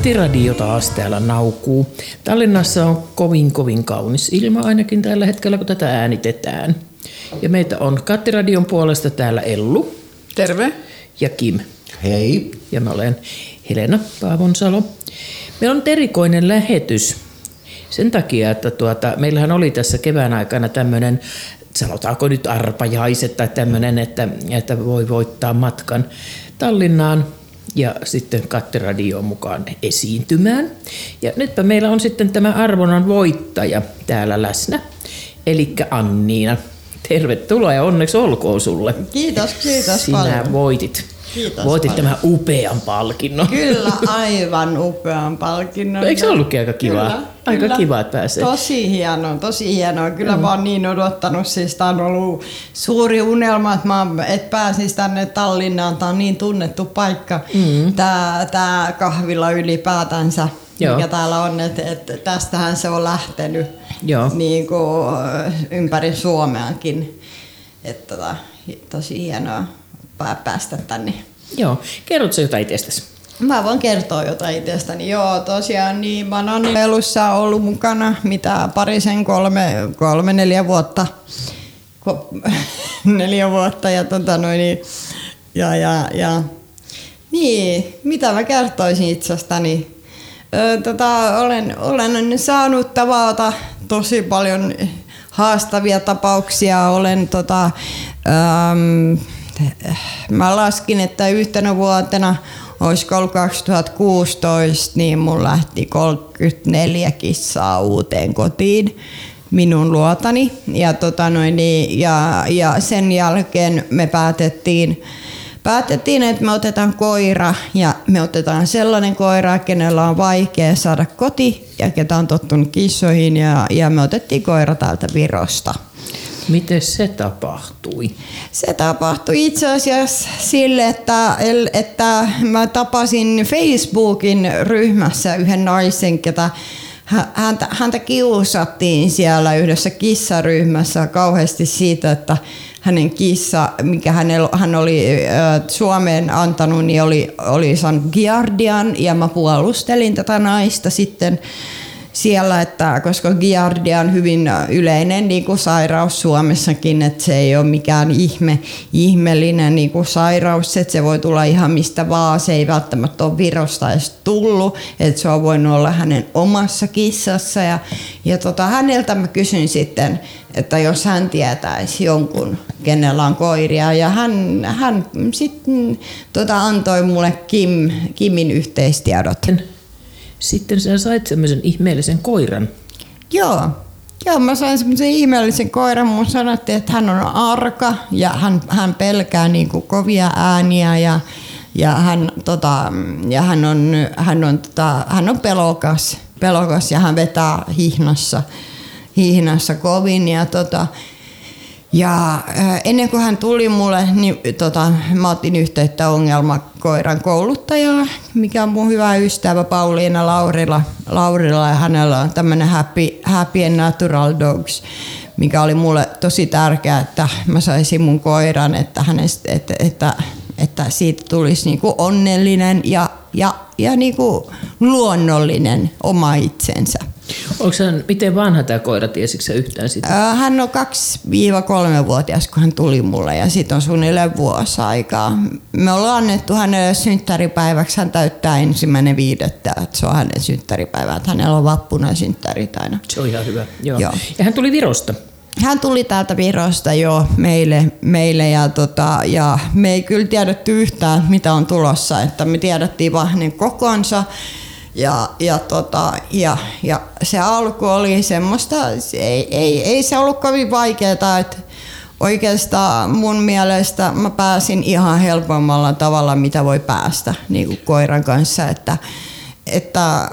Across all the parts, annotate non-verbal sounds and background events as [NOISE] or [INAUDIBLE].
Kattiradio taas täällä naukuu. Tallinnassa on kovin kovin kaunis ilma ainakin tällä hetkellä, kun tätä äänitetään. Ja meitä on Kattiradion puolesta täällä Ellu. Terve. Ja Kim. Hei. Ja mä olen Helena Paavonsalo. Meillä on erikoinen lähetys sen takia, että tuota, meillähän oli tässä kevään aikana tämmöinen sanotaanko nyt arpajaiset tai tämmöinen, että, että voi voittaa matkan Tallinnaan ja sitten Katteradioon mukaan esiintymään. Ja nytpä meillä on sitten tämä arvonnan voittaja täällä läsnä, eli Anniina. Tervetuloa ja onneksi olkoon sulle. Kiitos, kiitos Sinä paljon. voitit. Kiitos voitit paljon. tämän upean palkinnon. Kyllä, aivan upean palkinnon. Eikö se ollutkin aika kiva? Kyllä, aika kyllä. kiva, että pääsee. Tosi hienoa, tosi hienoa. Kyllä mä oon niin odottanut, siis tää on ollut suuri unelma, että mä et pääsis tänne Tallinnaan. Tää on niin tunnettu paikka, mm. tää, tää kahvila ylipäätänsä, Joo. mikä täällä on. Et, et tästähän se on lähtenyt Joo. Niin kuin, ympäri Suomeakin. Että tota, tosi hienoa päästä tänne. Joo. Kerrotko jotain itsestäsi? Mä voin kertoa jotain itsestäni. Joo, tosiaan niin mä oon Annivelussa ollut mukana mitä parisen kolme, kolme neljä vuotta. Ko- [LAUGHS] neljä vuotta ja tota noin, niin, ja, ja, ja, niin, mitä mä kertoisin itsestäni? Ö, tota, olen, olen saanut tavata tosi paljon haastavia tapauksia. Olen tota, äm, mä laskin, että yhtenä vuotena olisiko ollut 2016, niin mun lähti 34 kissaa uuteen kotiin minun luotani. Ja, tota noin, niin, ja, ja sen jälkeen me päätettiin, päätettiin, että me otetaan koira ja me otetaan sellainen koira, kenellä on vaikea saada koti ja ketä on tottunut kissoihin ja, ja me otettiin koira täältä Virosta. Miten se tapahtui? Se tapahtui itse asiassa sille, että, että mä tapasin Facebookin ryhmässä yhden naisen, ketä häntä, häntä kiusattiin siellä yhdessä kissaryhmässä kauheasti siitä, että hänen kissa, mikä hänellä, hän oli Suomeen antanut, niin oli, oli saanut Giardian ja mä puolustelin tätä naista sitten siellä, että koska Giardia on hyvin yleinen niin kuin sairaus Suomessakin, että se ei ole mikään ihme, ihmeellinen niin kuin sairaus, että se voi tulla ihan mistä vaan, se ei välttämättä ole virosta edes tullut, että se on voinut olla hänen omassa kissassa. Ja, ja tota, häneltä mä kysyin sitten, että jos hän tietäisi jonkun, kenellä on koiria. Ja hän, hän sitten tota, antoi mulle Kim, Kimin yhteistiedot. Sitten sä sait semmoisen ihmeellisen koiran. Joo. Joo, mä sain semmoisen ihmeellisen koiran. Mun sanottiin, että hän on arka ja hän, hän pelkää niinku kovia ääniä ja, ja, hän, tota, ja hän, on, hän, on, tota, hän on pelokas, pelokas ja hän vetää hihnassa, hihnassa kovin. Ja, tota, ja ennen kuin hän tuli mulle, niin tota, mä otin yhteyttä ongelmakoiran kouluttajaa, mikä on mun hyvä ystävä Pauliina Laurila. Laurila ja hänellä on tämmöinen happy, happy and Natural Dogs, mikä oli mulle tosi tärkeää, että mä saisin mun koiran, että, hänestä, että, että, että siitä tulisi niinku onnellinen ja, ja, ja niinku luonnollinen oma itsensä. Onko hän, miten vanha tämä koira, tiesitkö sä yhtään sitä? Hän on 2-3-vuotias, kun hän tuli mulle ja siitä on suunnilleen vuosi aikaa. Me ollaan annettu hänelle synttäripäiväksi, hän täyttää ensimmäinen viidettä, että se on hänen synttäripäivä, että hänellä on vappuna synttärit aina. Se on ihan hyvä. Joo. Joo. Ja hän tuli Virosta. Hän tuli täältä Virosta jo meille, meille ja, tota, ja me ei kyllä tiedetty yhtään, mitä on tulossa. Että me tiedettiin vaan hänen kokonsa ja, ja, tota, ja, ja se alku oli semmoista, se ei, ei, ei se ollut kovin vaikeaa, että oikeastaan mun mielestä mä pääsin ihan helpommalla tavalla, mitä voi päästä niin kuin koiran kanssa, että, että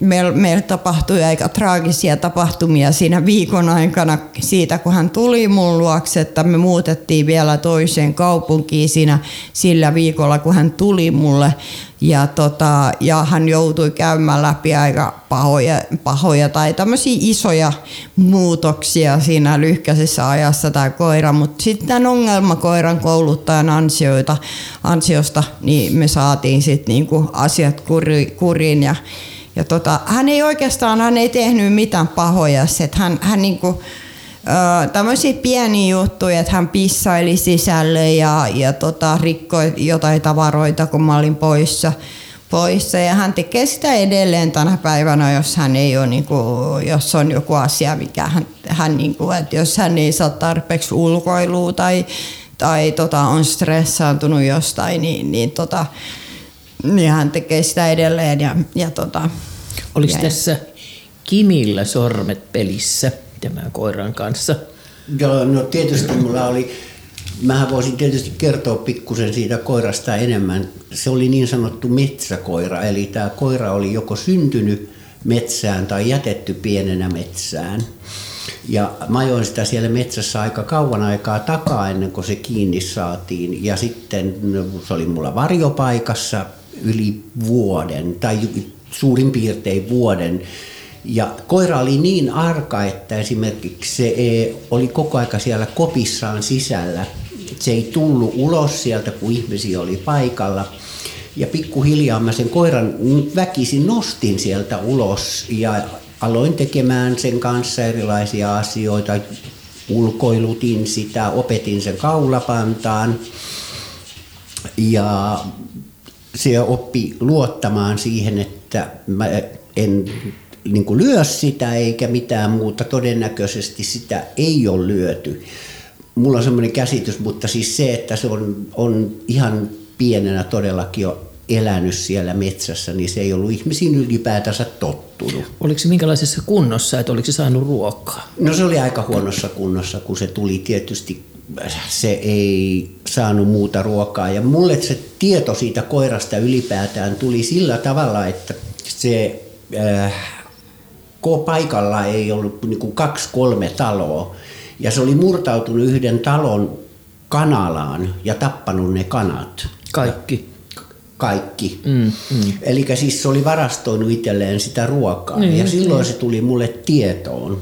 meillä meil tapahtui aika traagisia tapahtumia siinä viikon aikana siitä, kun hän tuli mun luokse, että me muutettiin vielä toiseen kaupunkiin siinä sillä viikolla, kun hän tuli mulle. Ja, tota, ja hän joutui käymään läpi aika pahoja, pahoja tai tämmöisiä isoja muutoksia siinä lyhkäisessä ajassa tämä koira. Mutta sitten tämän ongelmakoiran kouluttajan ansioita, ansiosta niin me saatiin sitten niinku asiat kuriin. Ja, ja tota, hän ei oikeastaan hän ei tehnyt mitään pahoja. Että hän, hän niinku, tämmöisiä pieniä juttuja, että hän pissaili sisälle ja, ja tota, rikkoi jotain tavaroita, kun mä olin poissa. poissa. Ja hän tekee sitä edelleen tänä päivänä, jos hän ei ole, niin kuin, jos on joku asia, mikä hän, hän niin kuin, että jos hän ei saa tarpeeksi ulkoilua tai, tai tota, on stressaantunut jostain, niin, niin, tota, niin hän tekee sitä edelleen. Ja, ja tota, Oliko ja, tässä Kimillä sormet pelissä? Tämän koiran kanssa? Joo, no tietysti mulla oli, mä voisin tietysti kertoa pikkusen siitä koirasta enemmän. Se oli niin sanottu metsäkoira, eli tämä koira oli joko syntynyt metsään tai jätetty pienenä metsään. Ja mä ajoin sitä siellä metsässä aika kauan aikaa takaa ennen kuin se kiinni saatiin. Ja sitten se oli mulla varjopaikassa yli vuoden tai suurin piirtein vuoden. Ja koira oli niin arka, että esimerkiksi se e, oli koko aika siellä kopissaan sisällä. Se ei tullut ulos sieltä, kun ihmisiä oli paikalla. Ja pikkuhiljaa mä sen koiran väkisin nostin sieltä ulos ja aloin tekemään sen kanssa erilaisia asioita. Ulkoilutin sitä, opetin sen kaulapantaan. Ja se oppi luottamaan siihen, että mä en niin kuin lyö sitä eikä mitään muuta. Todennäköisesti sitä ei ole lyöty. Mulla on semmoinen käsitys, mutta siis se, että se on, on ihan pienenä todellakin jo elänyt siellä metsässä, niin se ei ollut ihmisiin ylipäätänsä tottunut. Oliko se minkälaisessa kunnossa, että oliko se saanut ruokaa? No se oli aika huonossa kunnossa, kun se tuli tietysti se ei saanut muuta ruokaa. Ja mulle se tieto siitä koirasta ylipäätään tuli sillä tavalla, että se äh, paikalla ei ollut niin kuin kaksi kolme taloa. Ja se oli murtautunut yhden talon kanalaan ja tappanut ne kanat. Kaikki. Kaikki. Mm, mm. Eli siis se oli varastoinut itselleen sitä ruokaa. Niin, ja silloin niin. se tuli mulle tietoon.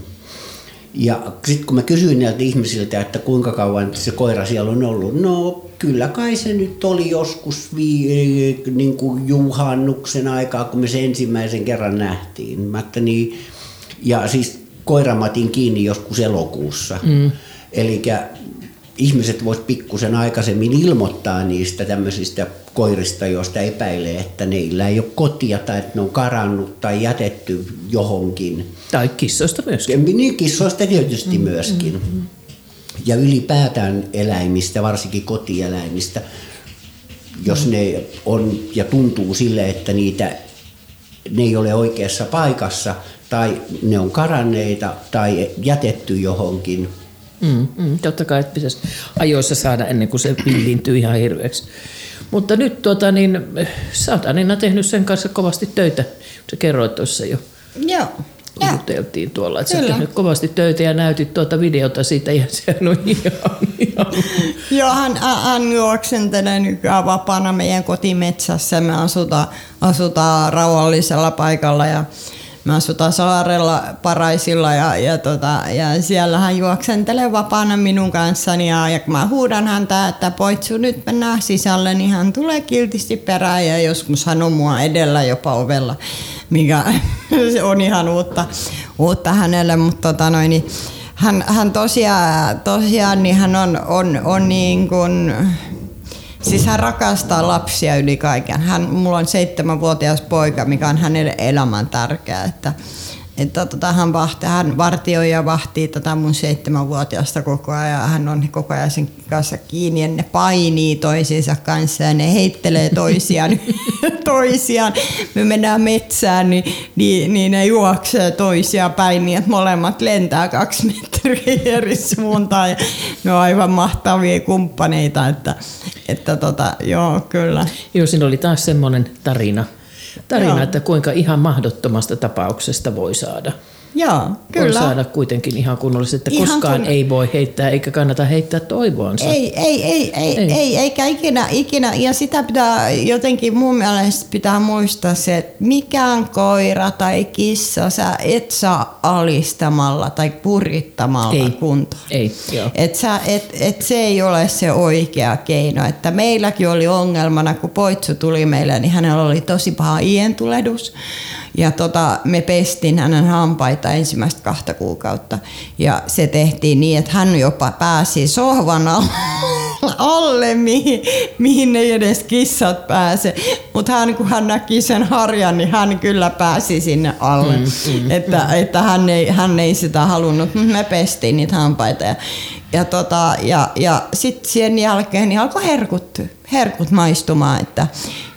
Ja sitten kun mä kysyin näiltä ihmisiltä, että kuinka kauan se koira siellä on ollut, no kyllä kai se nyt oli joskus vii, niin kuin juhannuksen aikaa, kun me se ensimmäisen kerran nähtiin. Mä että niin, ja siis koiramatin kiinni joskus elokuussa. Mm. Eli ihmiset vois pikkusen aikaisemmin ilmoittaa niistä tämmöisistä koirista, joista epäilee, että neillä ei ole kotia tai että ne on karannut tai jätetty johonkin. Tai kissoista myöskin. Niin, kissoista tietysti mm, myöskin. Mm, mm. Ja ylipäätään eläimistä, varsinkin kotieläimistä, jos mm. ne on ja tuntuu sille, että niitä, ne ei ole oikeassa paikassa – tai ne on karanneita tai jätetty johonkin. Mm, mm, totta kai, että pitäisi ajoissa saada ennen kuin se villintyy ihan hirveäksi. Mutta nyt tuota, niin, sä oot Anina tehnyt sen kanssa kovasti töitä. Sä kerroit tuossa jo. Joo. Juteltiin tuolla, että Kyllä. sä tehnyt kovasti töitä ja näytit tuota videota siitä ja se on ihan, ihan. Joo, hän, hän juoksentelee nykyään vapaana meidän kotimetsässä. Me asutaan, asutaan rauhallisella paikalla ja Mä asutaan saarella Paraisilla ja, ja, tota, ja siellä hän juoksentelee vapaana minun kanssani ja, ja kun mä huudan häntä, että poitsu nyt mennään sisälle, niin hän tulee kiltisti perään ja joskus hän on mua edellä jopa ovella, mikä [LAUGHS] se on ihan uutta, uutta hänelle, mutta tota noin, niin hän, hän tosiaan, tosiaan niin hän on, on, on niin kuin, Siis hän rakastaa lapsia yli kaiken. Hän, mulla on seitsemänvuotias poika, mikä on hänelle elämän tärkeää. Että, että tota, hän, vahti, hän vartioi ja vahtii tätä mun seitsemänvuotiaasta koko ajan. Hän on koko ajan sen kanssa kiinni ja ne painii toisiinsa kanssa ja ne heittelee toisiaan. [LAUGHS] toisiaan. Me mennään metsään, niin, niin, niin ne juoksee toisia päin niin, että molemmat lentää kaksi metriä eri suuntaan. Ja ne on aivan mahtavia kumppaneita, että, että tota, joo, kyllä. Joo, siinä oli taas semmoinen tarina tarina, Joo. että kuinka ihan mahdottomasta tapauksesta voi saada. Joo, kyllä. saada kuitenkin ihan kunnollisesti, että Ihan koskaan kun- ei voi heittää eikä kannata heittää toivoansa. Ei, ei, ei, ei, Ei. ei. ei, eikä ikinä, ikinä. Ja sitä pitää jotenkin mun mielestä pitää muistaa se, että mikään koira tai kissa sä et saa alistamalla tai purittamalla Ei. kuntoon. Ei, joo. Et sä, et, et se ei ole se oikea keino. Että meilläkin oli ongelmana, kun Poitsu tuli meille, niin hänellä oli tosi paha ientulehdus. Ja tota, me pestin hänen hampaita ensimmäistä kahta kuukautta. Ja se tehtiin niin, että hän jopa pääsi sohvan al- [LAUGHS] alle, mihin, mihin ei edes kissat pääse. Mutta hän, kun hän näki sen harjan, niin hän kyllä pääsi sinne alle. Mm, mm, että, että hän, ei, hän ei sitä halunnut, mutta me pestiin niitä hampaita. Ja, ja, tota, ja, ja sitten sen jälkeen niin alkoi herkut, herkut maistumaan. Että,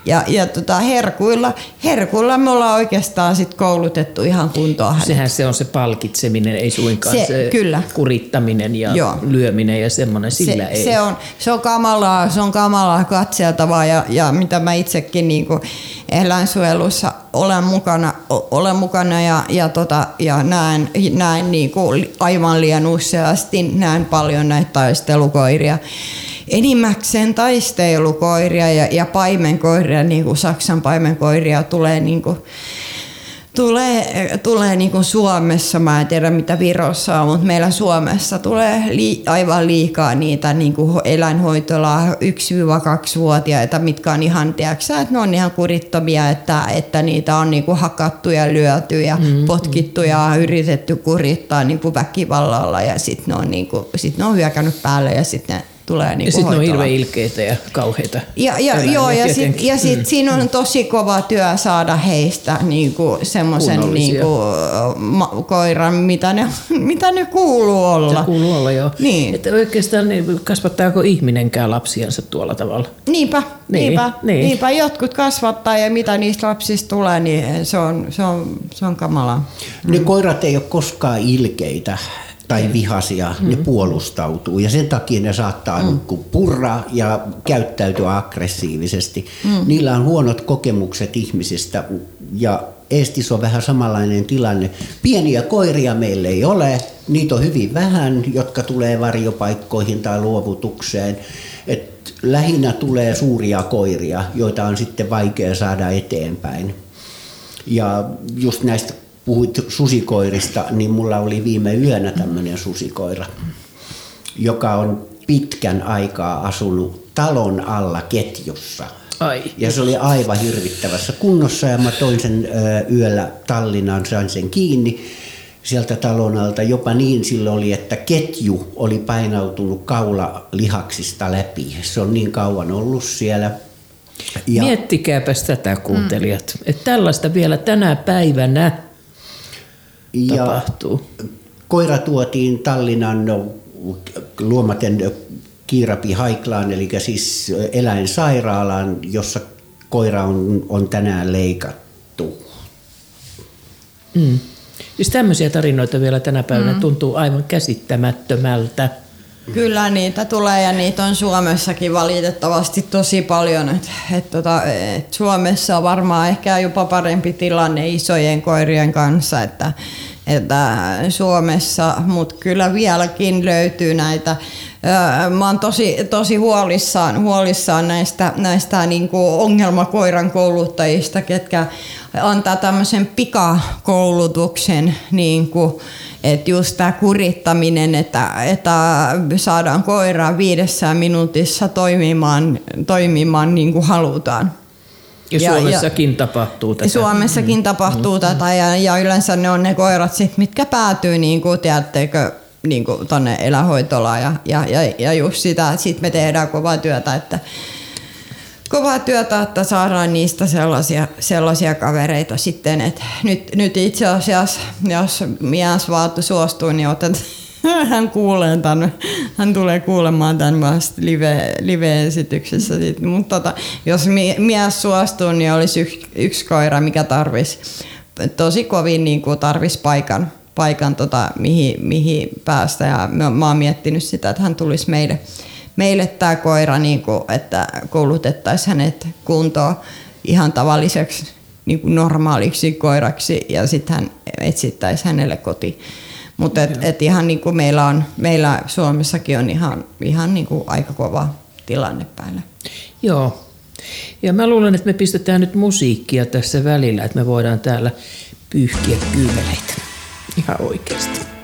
ja ja tota, herkuilla, herkuilla me ollaan oikeastaan sit koulutettu ihan kuntoon hänet. Sehän se on se palkitseminen, ei suinkaan se, Se- kyllä. kurittaminen ja Joo. lyöminen ja semmoinen, sillä se, ei. se, on, se on kamalaa, se on kamalaa katseltavaa ja, ja mitä mä itsekin niin eläinsuojelussa olen mukana, olen mukana ja, ja, tota, ja näen, näen niin kuin aivan liian useasti näen paljon näitä taistelukoiria. Enimmäkseen taistelukoiria ja, ja paimenkoiria, niin kuin Saksan paimenkoiria tulee niin kuin, Tulee, tulee niin kuin Suomessa, mä en tiedä mitä Virossa on, mutta meillä Suomessa tulee li, aivan liikaa niitä niin kuin eläinhoitolaa 1-2-vuotiaita, mitkä on ihan, tiedätkö, että ne on ihan kurittomia, että, että niitä on niin kuin hakattu ja lyöty ja mm, potkittu ja yritetty kurittaa niin kuin väkivallalla. Ja sitten ne, on niin kuin, sit ne on hyökännyt päälle ja sitten ne tulee niin ja kuin sitten ne on hirveän ilkeitä ja kauheita. Ja, ja, joo, ja sitten ja sit siinä on tosi kova työ saada heistä niinku semmoisen Kunnollisia. niinku, ma, koiran, mitä ne, [LAUGHS] mitä ne kuuluu olla. Se kuuluu olla joo. Niin. Että oikeastaan niin kasvattaako ihminenkään lapsiansa tuolla tavalla? Niinpä, Niin, niinpä, niin. niinpä. Jotkut kasvattaa ja mitä niistä lapsista tulee, niin se on, se on, se on kamalaa. Ne koirat ei ole koskaan ilkeitä tai vihaisia, ne puolustautuu ja sen takia ne saattaa mm. purra ja käyttäytyä aggressiivisesti. Mm. Niillä on huonot kokemukset ihmisistä ja Eestissä on vähän samanlainen tilanne. Pieniä koiria meillä ei ole, niitä on hyvin vähän, jotka tulee varjopaikkoihin tai luovutukseen. Et lähinnä tulee suuria koiria, joita on sitten vaikea saada eteenpäin. Ja just näistä puhuit susikoirista, niin mulla oli viime yönä tämmöinen susikoira, joka on pitkän aikaa asunut talon alla ketjussa. Ai. Ja se oli aivan hirvittävässä kunnossa ja mä toin sen yöllä Tallinnaan, sain sen kiinni sieltä talon alta. Jopa niin silloin oli, että ketju oli painautunut kaulalihaksista läpi. Se on niin kauan ollut siellä. Ja. Miettikääpäs tätä kuuntelijat, mm. että tällaista vielä tänä päivänä ja tapahtuu. Koira tuotiin Tallinnan no, Luomaten Kiirapi Haiklaan, eli siis eläinsairaalaan, jossa koira on, on tänään leikattu. Mm. Siis tämmöisiä tarinoita vielä tänä päivänä mm. tuntuu aivan käsittämättömältä. Kyllä niitä tulee ja niitä on Suomessakin valitettavasti tosi paljon. Et, et tota, et Suomessa on varmaan ehkä jopa parempi tilanne isojen koirien kanssa, että, että Suomessa, mutta kyllä vieläkin löytyy näitä. Mä oon tosi, tosi huolissaan, huolissaan näistä, näistä niin ongelmakoiran kouluttajista, ketkä antaa tämmöisen pikakoulutuksen, niin kuin, että just tämä kurittaminen, että, että saadaan koiraa viidessä minuutissa toimimaan, toimimaan niin kuin halutaan. Ja, Ja- Suomessakin ja, tapahtuu tätä. Suomessakin mm. tapahtuu tätä ja, ja yleensä ne on ne koirat, sit, mitkä päätyy niin kuin, tiedättekö, niin kuin tonne elähoitolaan ja, ja, ja, ja just sitä, sit me tehdään kovaa työtä, että kovaa työtä, että saadaan niistä sellaisia, sellaisia kavereita sitten, että nyt, nyt itse asiassa, jos mies vaattu suostuu, niin otan, [LAUGHS] hän kuulee tämän, hän tulee kuulemaan tämän vasta live, live-esityksessä. Mutta tota, jos mie- mies suostuu, niin olisi yksi, yksi koira, mikä tarvisi tosi kovin niin kuin tarvisi paikan, paikan tota, mihin, mihin päästä. Ja mä, mä oon miettinyt sitä, että hän tulisi meille, meille tämä koira, niin kuin, että koulutettaisiin hänet kuntoon ihan tavalliseksi niin kuin normaaliksi koiraksi ja sitten hän etsittäisi hänelle koti. Mutta et, et ihan niin kuin meillä, on, meillä Suomessakin on ihan, ihan niin kuin aika kova tilanne päällä. Joo. Ja mä luulen, että me pistetään nyt musiikkia tässä välillä, että me voidaan täällä pyyhkiä kyyneleitä. Ihan oikeasti.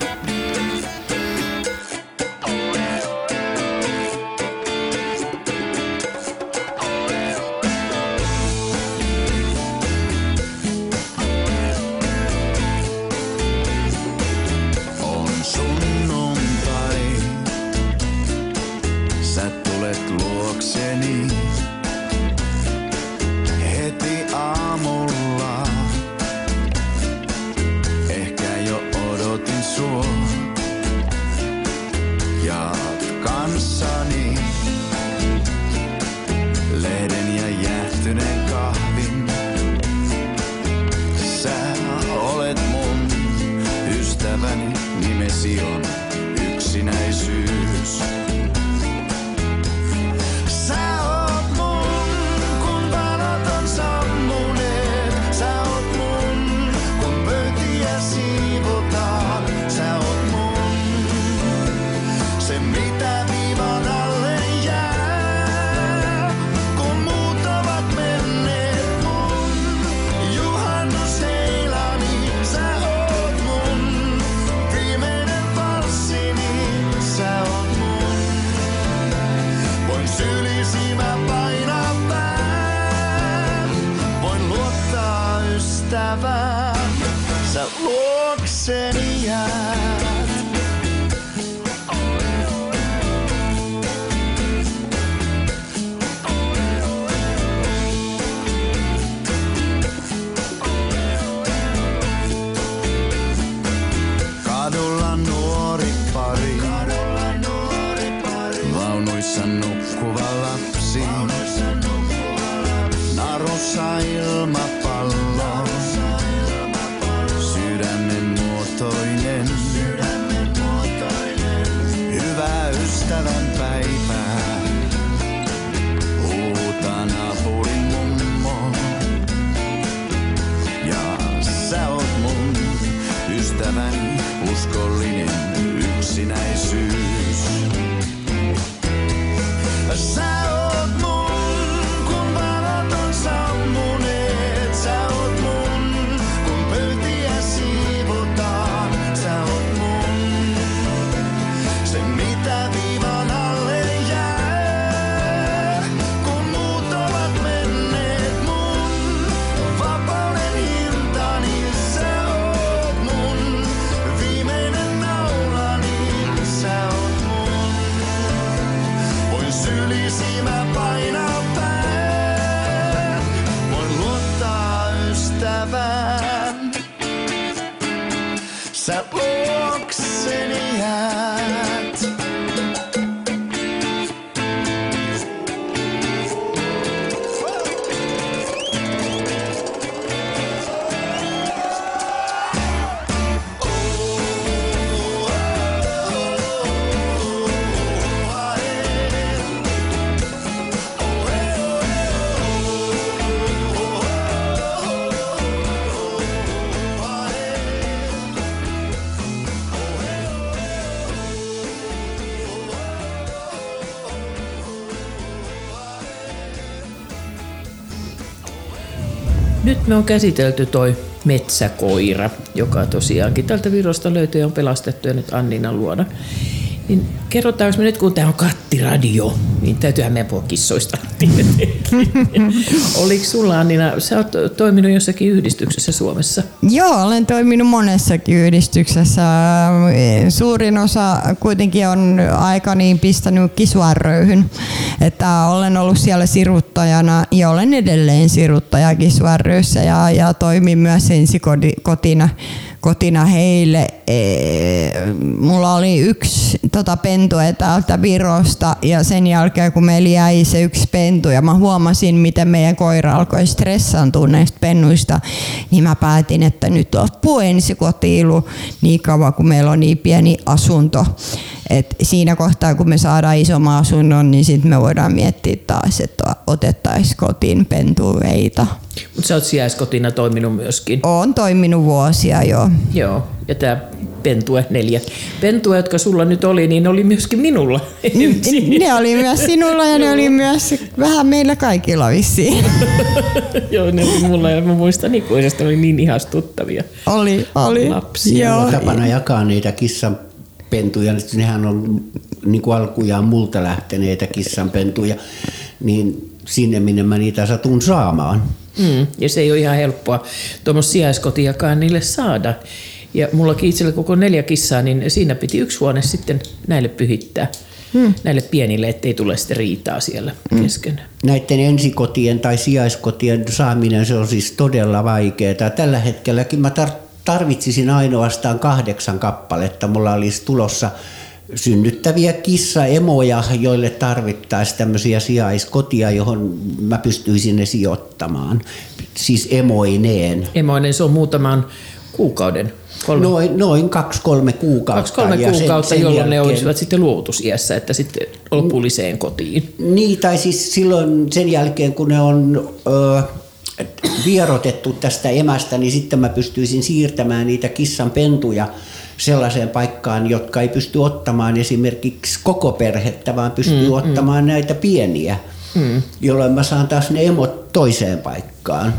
Nimesi on yksinäisyys. Me on käsitelty toi metsäkoira, joka tosiaankin tältä Virosta löytyy ja on pelastettu ja nyt Anninan luona. Niin kerrotaanko me nyt, kun tämä on kattiradio, niin täytyyhän meidän puhua kissoista. [LAUGHS] Oliko sulla Annina, sä oot toiminut jossakin yhdistyksessä Suomessa? Joo, olen toiminut monessakin yhdistyksessä. Suurin osa kuitenkin on aikani pistänyt kisuarröyhyn. Että olen ollut siellä siruttajana ja olen edelleen siruttaja kisuarröyssä ja, ja toimin myös ensikotina kotina heille. Ee, Mulla oli yksi tota, pentu täältä Virosta ja sen jälkeen kun meillä jäi se yksi pentu ja mä huomasin miten meidän koira alkoi stressaantua näistä pennuista, niin mä päätin, että nyt loppuu ensikotiilu niin kauan kun meillä on niin pieni asunto. Et siinä kohtaa, kun me saadaan isomman asunnon, niin sitten me voidaan miettiä taas, että otettaisiin kotiin pentueita. Mutta sä oot sijaiskotina toiminut myöskin. Olen toiminut vuosia jo. Joo, ja tämä Pentue neljä. Pentue, jotka sulla nyt oli, niin oli myöskin minulla. ensin. [LAUGHS] Ne oli myös sinulla ja ne oli myös vähän meillä kaikilla vissiin. [LAUGHS] Joo, ne oli mulla ja mä muistan ikuisesti, ne oli niin ihastuttavia. Oli, oli. Lapsia. Joo. on tapana jakaa niitä kissanpentuja. Nehän on niin kuin alkujaan multa lähteneitä kissanpentuja. Niin sinne, minne mä niitä satun saamaan. Mm, ja se ei ole ihan helppoa tuommoista sijaiskotiakaan niille saada. Ja mullakin itsellä koko neljä kissaa, niin siinä piti yksi huone sitten näille pyhittää. Hmm. Näille pienille, ettei tule sitten riitaa siellä kesken. Näiden ensikotien tai sijaiskotien saaminen se on siis todella vaikeaa. Tällä hetkelläkin mä tarvitsisin ainoastaan kahdeksan kappaletta. Mulla olisi tulossa synnyttäviä kissaemoja, joille tarvittaisiin tämmöisiä sijaiskotia, johon mä pystyisin ne sijoittamaan. Siis emoineen. Emoinen, se on muutaman kuukauden, kolme, Noin, noin kaksi-kolme kuukautta. kaksi kolme ja sen- kuukautta, sen jolloin ne jälkeen- olisivat sitten luovutusiässä, että sitten lopulliseen kotiin. Niin, tai siis silloin sen jälkeen, kun ne on ö, vierotettu tästä emästä, niin sitten mä pystyisin siirtämään niitä kissan pentuja sellaiseen paikkaan, jotka ei pysty ottamaan esimerkiksi koko perhettä, vaan pystyy mm, ottamaan mm. näitä pieniä, mm. jolloin mä saan taas ne emot toiseen paikkaan.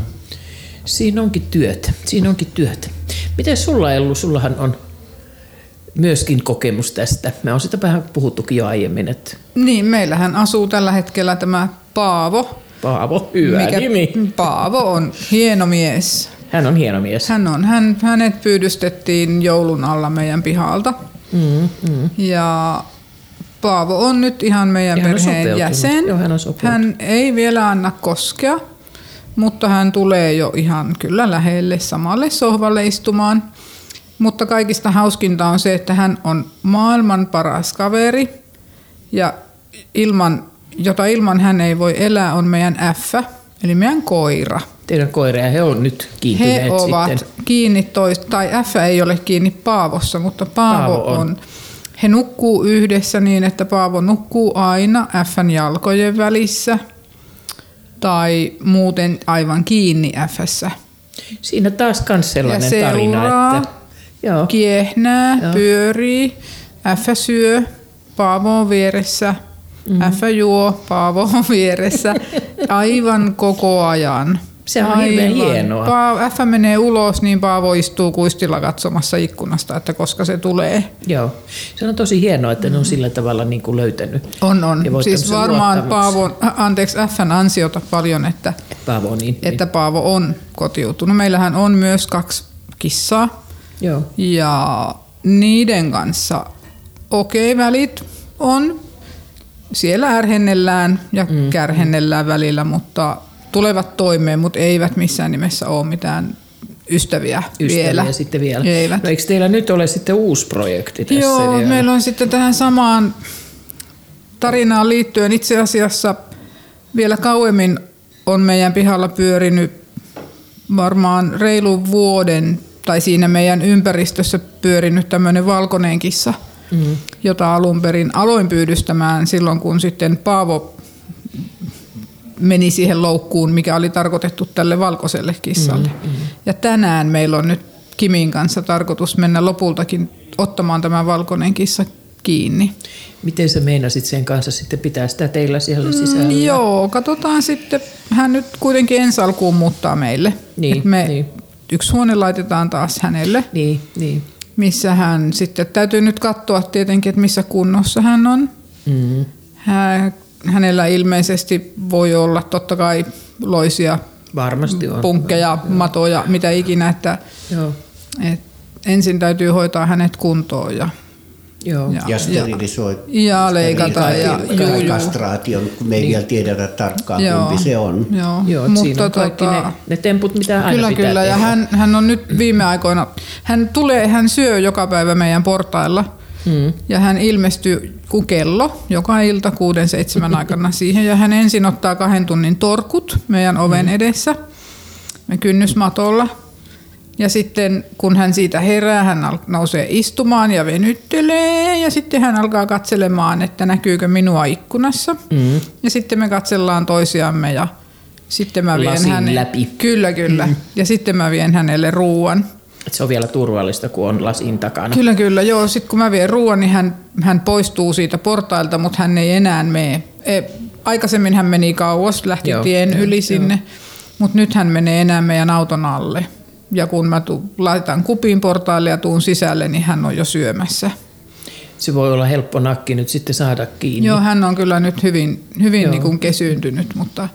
Siinä onkin työtä, siinä onkin työtä. Miten sulla Ellu, sullahan on myöskin kokemus tästä. Me on sitä vähän puhuttukin jo aiemmin, että Niin, meillähän asuu tällä hetkellä tämä Paavo. Paavo, hyvä Mikä... nimi. Paavo on hieno mies. Hän on hieno mies. Hän on, hän, hänet pyydystettiin joulun alla meidän pihalta. Mm, mm. Ja Paavo on nyt ihan meidän Ja perheen jäsen. Joo, hän on sopeutunut. hän ei vielä anna koskea, mutta hän tulee jo ihan kyllä lähelle samalle sohvalle istumaan. Mutta kaikista hauskinta on se, että hän on maailman paras kaveri ja ilman, jota ilman hän ei voi elää, on meidän F, eli meidän koira. Teidän koira ja he on nyt kiintyneet He ovat sitten. kiinni toista, tai F ei ole kiinni Paavossa, mutta Paavo, Paavo on. on. He nukkuu yhdessä niin, että Paavo nukkuu aina Fn jalkojen välissä tai muuten aivan kiinni Fssä. Siinä taas kans sellainen Ja tarina, seuraa. että joo, Kiehnää, Joo. pyörii, F syö, Paavo on vieressä, mm-hmm. F juo, Paavo on vieressä, aivan koko ajan. Se on hirveän hienoa. Pa- F menee ulos, niin Paavo istuu kuistilla katsomassa ikkunasta, että koska se tulee. joo. Se on tosi hienoa, että ne on sillä tavalla niin kuin löytänyt. On, on. Siis varmaan. Paavon, anteeksi, Fn ansiota paljon, että, Paavo on niin. että Paavo on kotiutunut. Meillähän on myös kaksi kissaa. niin. Joo. Ja niiden kanssa okei okay, välit on. Siellä ärhennellään ja mm. kärhennellään välillä, mutta tulevat toimeen, mutta eivät missään nimessä ole mitään ystäviä, Ystäviä vielä. sitten vielä. Eivät. No, eikö teillä nyt ole sitten uusi projekti tässä? Joo, vielä? meillä on sitten tähän samaan tarinaan liittyen itse asiassa vielä kauemmin on meidän pihalla pyörinyt varmaan reilun vuoden tai siinä meidän ympäristössä pyörinyt tämmöinen valkoinen kissa, mm. jota alun perin aloin pyydystämään silloin, kun sitten Paavo meni siihen loukkuun, mikä oli tarkoitettu tälle valkoiselle kissalle. Mm, mm. Ja tänään meillä on nyt Kimin kanssa tarkoitus mennä lopultakin ottamaan tämä valkoinen kissa kiinni. Miten sä meinasit sen kanssa sitten pitää sitä teillä siellä sisällä? Mm, joo, katsotaan sitten. Hän nyt kuitenkin ensi alkuun muuttaa meille. Niin, Et me niin. Yksi huone laitetaan taas hänelle, Niin, niin. Missä hän sitten täytyy nyt katsoa tietenkin, että missä kunnossa hän on. Mm. Hä, hänellä ilmeisesti voi olla totta kai loisia Varmasti on. punkkeja, matoja, mitä ikinä, että Joo, et ensin täytyy hoitaa hänet kuntoon ja, joo. ja, Ja sterilisoi. ja leikata ja juu, juu. kastraation, kun me ei vielä tiedetä tarkkaan, kumpi se on. Joo, Joo, mutta siinä on kaikki ne, ne temput, mitä aina Kyllä, pitää kyllä. tehdä. Ja hän, hän on nyt viime aikoina, hän tulee, hän syö joka päivä meidän portailla. Mm. Ja hän ilmestyy kuin kello joka ilta kuuden seitsemän aikana [LAUGHS] siihen. Ja hän ensin ottaa kahden tunnin torkut meidän oven edessä. Me kynnysmatolla. Ja sitten kun hän siitä herää, hän nousee istumaan ja venyttelee ja sitten hän alkaa katselemaan, että näkyykö minua ikkunassa. Mm. Ja sitten me katsellaan toisiamme ja sitten mä vien Lasin hänen... läpi. Kyllä, kyllä. Mm. Ja sitten mä vien hänelle ruuan. Et se on vielä turvallista, kun on lasin takana. Kyllä, kyllä. Joo, sitten kun mä vien ruoan, niin hän, hän poistuu siitä portailta, mutta hän ei enää mene. E, aikaisemmin hän meni kauas, lähti Joo, joo, tien joo, yli sinne, mutta nyt hän menee enää meidän auton alle. Ja kun mä tu, laitan kupin portaalle ja tuun sisälle, niin hän on jo syömässä. Se voi olla helppo nakki nyt sitten saada kiinni. Joo, hän on kyllä nyt hyvin, hyvin Joo. niin kuin kesyyntynyt, mutta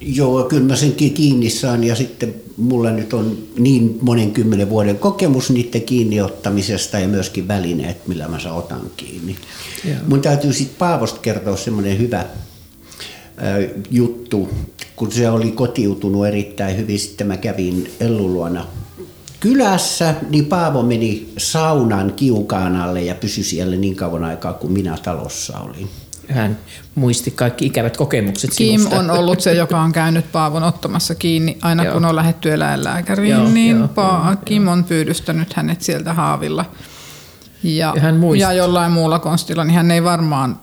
Joo, kyllä mä senkin kiinni saan ja sitten mulla nyt on niin monen kymmenen vuoden kokemus niiden kiinniottamisesta ja myöskin välineet, millä mä saan otan kiinni. Joo. Mun täytyy sitten Paavosta kertoa semmoinen hyvä juttu, kun se oli kotiutunut erittäin hyvin, sitten mä kävin Ellun luona kylässä, niin Paavo meni saunan kiukaan alle ja pysyi siellä niin kauan aikaa kuin minä talossa olin. Hän muisti kaikki ikävät kokemukset Kim sinusta. on ollut se, joka on käynyt Paavon ottamassa kiinni aina Joo. kun on lähetty eläinlääkäriin, Joo, niin joo, pa- Kim on pyydystänyt hänet sieltä haavilla. Ja, Ja hän muistaa. ja jollain muulla konstilla, niin hän ei varmaan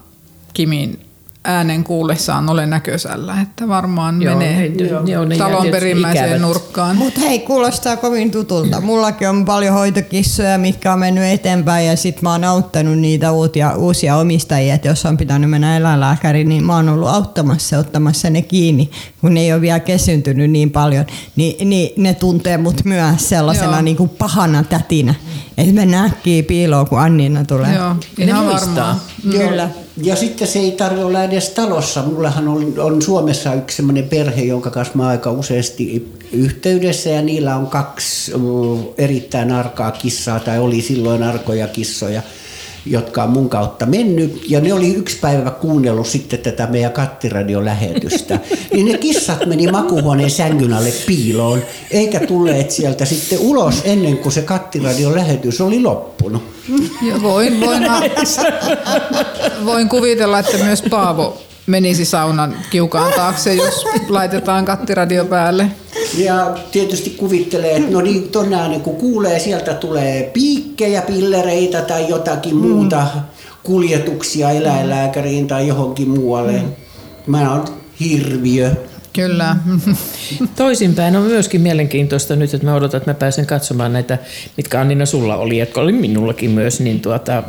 Kimin äänen kuullessaan ole näkösällä, että varmaan Joo, menee ne- ne on ne talon perimmäiseen ikävät. nurkkaan. Mutta hei, kuulostaa kovin tutulta. Mullakin on paljon hoitokissoja, mitkä on mennyt eteenpäin ja sit mä oon auttanut niitä uusia, uusia omistajia, että jos on pitänyt mennä eläinlääkäriin, niin mä oon ollut auttamassa ja ottamassa ne kiinni, kun ne ei ole vielä kesyntynyt niin paljon. Niin, niin ne tuntee mut myös sellaisena Joo. niin kuin pahana tätinä. Että me näkkii piiloon, kun Anniina tulee. Joo, Ne ihan muistaa. varmaan. Kyllä. Ja sitten se ei tarvitse olla edes talossa. Mullahan on, on Suomessa yksi sellainen perhe, jonka kanssa mä aika useasti yhteydessä ja niillä on kaksi mm, erittäin arkaa kissaa tai oli silloin arkoja kissoja jotka on mun kautta mennyt, ja ne oli yksi päivä kuunnellut sitten tätä meidän kattiradion-lähetystä. [LAUGHS] niin ne kissat meni makuuhuoneen sängyn alle piiloon, eikä tulleet sieltä sitten ulos ennen kuin se kattiradion lähetys oli loppunut. Ja voin, voin, [LAUGHS] voin kuvitella, että myös Paavo menisi saunan kiukaan taakse, jos laitetaan kattiradio päälle. Ja tietysti kuvittelee, että no niin, ton äänen kun kuulee, sieltä tulee piikkejä, pillereitä tai jotakin mm. muuta kuljetuksia eläinlääkäriin tai johonkin muualle. Mm. Mä oon hirviö. Kyllä. [LAUGHS] Toisinpäin on myöskin mielenkiintoista nyt, että mä odotan, että mä pääsen katsomaan näitä, mitkä Annina sulla oli, jotka oli minullakin myös, niin tuota,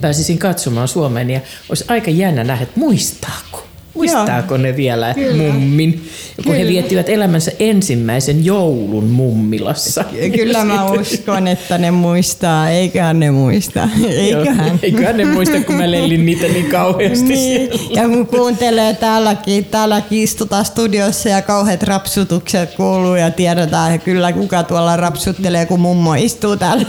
pääsisin katsomaan Suomeen ja olisi aika jännä nähdä, että muistaako. Muistaako ne vielä mummin, kun he Kyllä. viettivät elämänsä ensimmäisen joulun mummilassa. Kyllä mä uskon, että ne muistaa. Eiköhän ne muista. Eiköhän. Joo, Eiköhän ne muista, kun mä lellin niitä niin kauheasti Niin. siellä. Ja kun kuuntelee täälläkin, täälläkin istutaan studiossa ja kauheat rapsutukset kuuluu ja tiedetään että kyllä kuka tuolla rapsuttelee, kun mummo istuu täällä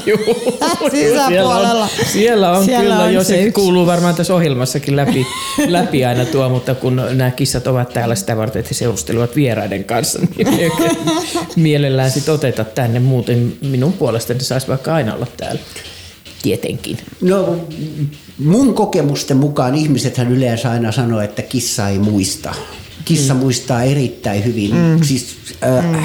sisäpuolella. [LAUGHS] Siellä on, siellä on Siellä kyllä on jo, se se kuuluu varmaan tässä ohjelmassakin läpi, läpi aina tuo, mutta kun nämä kissat ovat täällä sitä varten, että he seurustelevat vieraiden kanssa, niin [LAUGHS] mielellään sit oteta tänne. Muuten minun puolestani saisi vaikka aina olla täällä. Tietenkin. No mun kokemusten mukaan ihmisethän yleensä aina sanoo, että kissa ei muista. Kissa mm. muistaa erittäin hyvin. Mm. Siis äh, mm.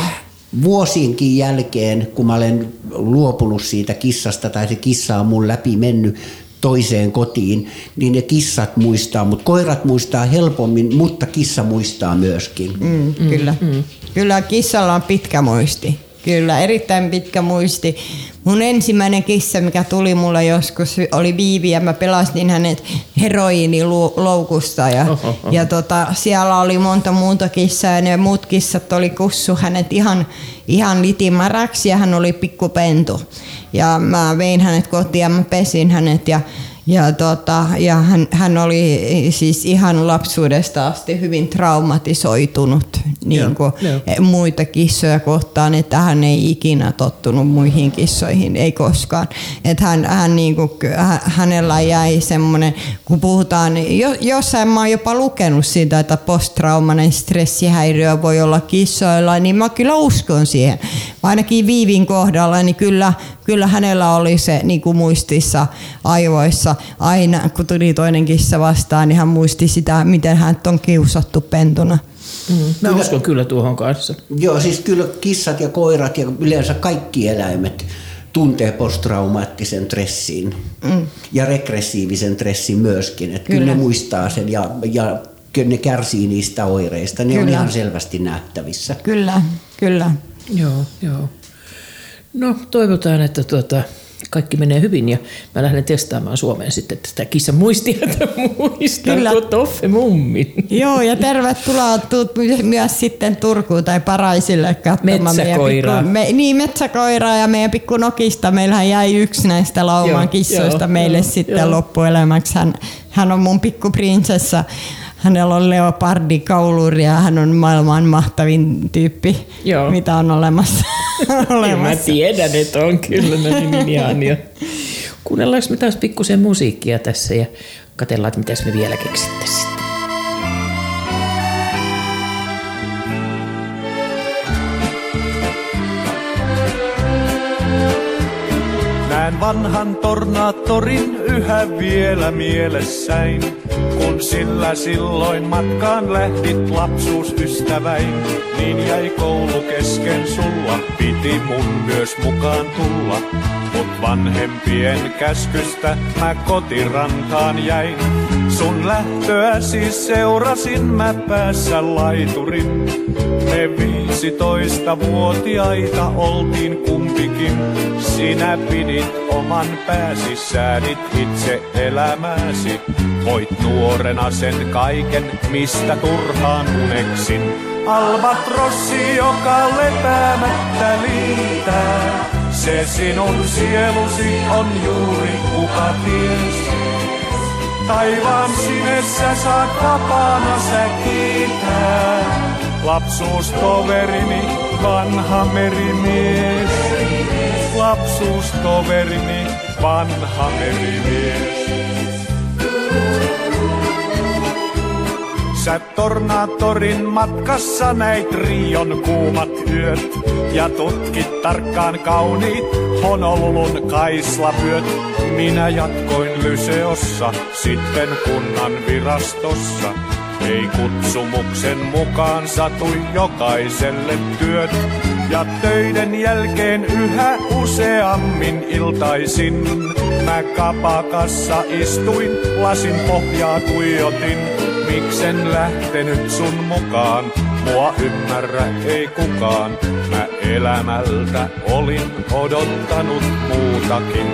vuosienkin jälkeen, kun mä olen luopunut siitä kissasta tai se kissa on mun läpi mennyt toiseen kotiin, niin ne kissat muistaa, mutta koirat muistaa helpommin, mutta kissa muistaa myöskin. Mm, kyllä. Mm. Kyllä kissalla on pitkä muisti. Kyllä, erittäin pitkä muisti. Mun ensimmäinen kissa, mikä tuli mulle joskus, oli Viivi ja mä pelastin hänet heroiiniloukusta. Ja, Oho, oho. ja tota, siellä oli monta muuta kissaa ja ne muut kissat oli kussu hänet ihan, ihan litimäräksi ja hän oli pikkupentu. Ja mä vein hänet kotiin ja mä pesin hänet ja ja, tota, ja hän, hän oli siis ihan lapsuudesta asti hyvin traumatisoitunut niin Joo, kuin joo. muita kissoja kohtaan, että hän ei ikinä tottunut muihin kissoihin, ei koskaan. Että hän, hän niin kuin, hä- hänellä jäi semmoinen, kun puhutaan, jo, jossain mä oon jopa lukenut siitä, että posttraumainen stressihäiriö voi olla kissoilla, niin mä kyllä uskon siihen. Ainakin Viivin kohdalla, niin kyllä, kyllä hänellä oli se niin kuin muistissa aivoissa aina, kun tuli toinen kissa vastaan, niin hän muisti sitä, miten hän on kiusattu pentuna. Mm, mä uskon kyllä tuohon kanssa. Joo, siis kyllä kissat ja koirat ja yleensä kaikki eläimet tuntee posttraumaattisen stressin mm. ja regressiivisen stressin myöskin. Että kyllä. Kyllä. ne muistaa sen ja, ja kyllä ne kärsii niistä oireista. Ne on Kyllä. ihan selvästi nähtävissä. Kyllä, kyllä. Joo, joo. No toivotaan, että tuota, kaikki menee hyvin ja mä lähden testaamaan Suomeen sitten tätä kissan muistia, että [LAUGHS] muistan Kyllä. tuo Toffe Mummin. Joo, ja tervetuloa tuut my- myös sitten Turkuun tai Paraisille katsomaan Metsäkoiraa. pikku, me, niin, metsäkoiraa ja meidän pikku nokista. Meillähän jäi yksi näistä lauman kissoista joo, meille joo, sitten joo. loppuelämäksi. Hän, hän on mun pikku prinsessa. Hänellä on leopardi kauluri ja hän on maailman mahtavin tyyppi, Joo. mitä on olemassa. [LAUGHS] Ja mä olemassa. tiedän, että on kyllä ne niin ihania. Kuunnellaanko me taas pikkusen musiikkia tässä ja katsellaan, että mitäs me vielä keksittäisiin vanhan tornaattorin yhä vielä mielessäin, kun sillä silloin matkaan lähdit lapsuusystäväin. Niin jäi koulu kesken sulla, piti mun myös mukaan tulla. Mut vanhempien käskystä mä kotirantaan jäin. Sun lähtöä siis seurasin mä päässä laiturin. Me viisitoista vuotiaita oltiin kumpikin. Sinä pidit oman pääsi, säädit itse elämääsi. Voit nuorena sen kaiken, mistä turhaan uneksin. Albatrossi, joka lepäämättä liitää. Se sinun sielusi on juuri kuka ties. Taivaan sinessä saat vapaana sä kiitää. Lapsuustoverini, vanha merimies. Lapsuustoverini, vanha merimies. Sä tornaattorin matkassa näit Rion kuumat yöt ja tutkit tarkkaan kauniit Honolulun kaislapyöt. Minä jatkoin Lyseossa, sitten kunnan virastossa. Ei kutsumuksen mukaan satui jokaiselle työt. Ja töiden jälkeen yhä useammin iltaisin. Mä kapakassa istuin, lasin pohjaa tuijotin. Miksen lähtenyt sun mukaan, mua ymmärrä ei kukaan. Mä elämältä olin odottanut muutakin.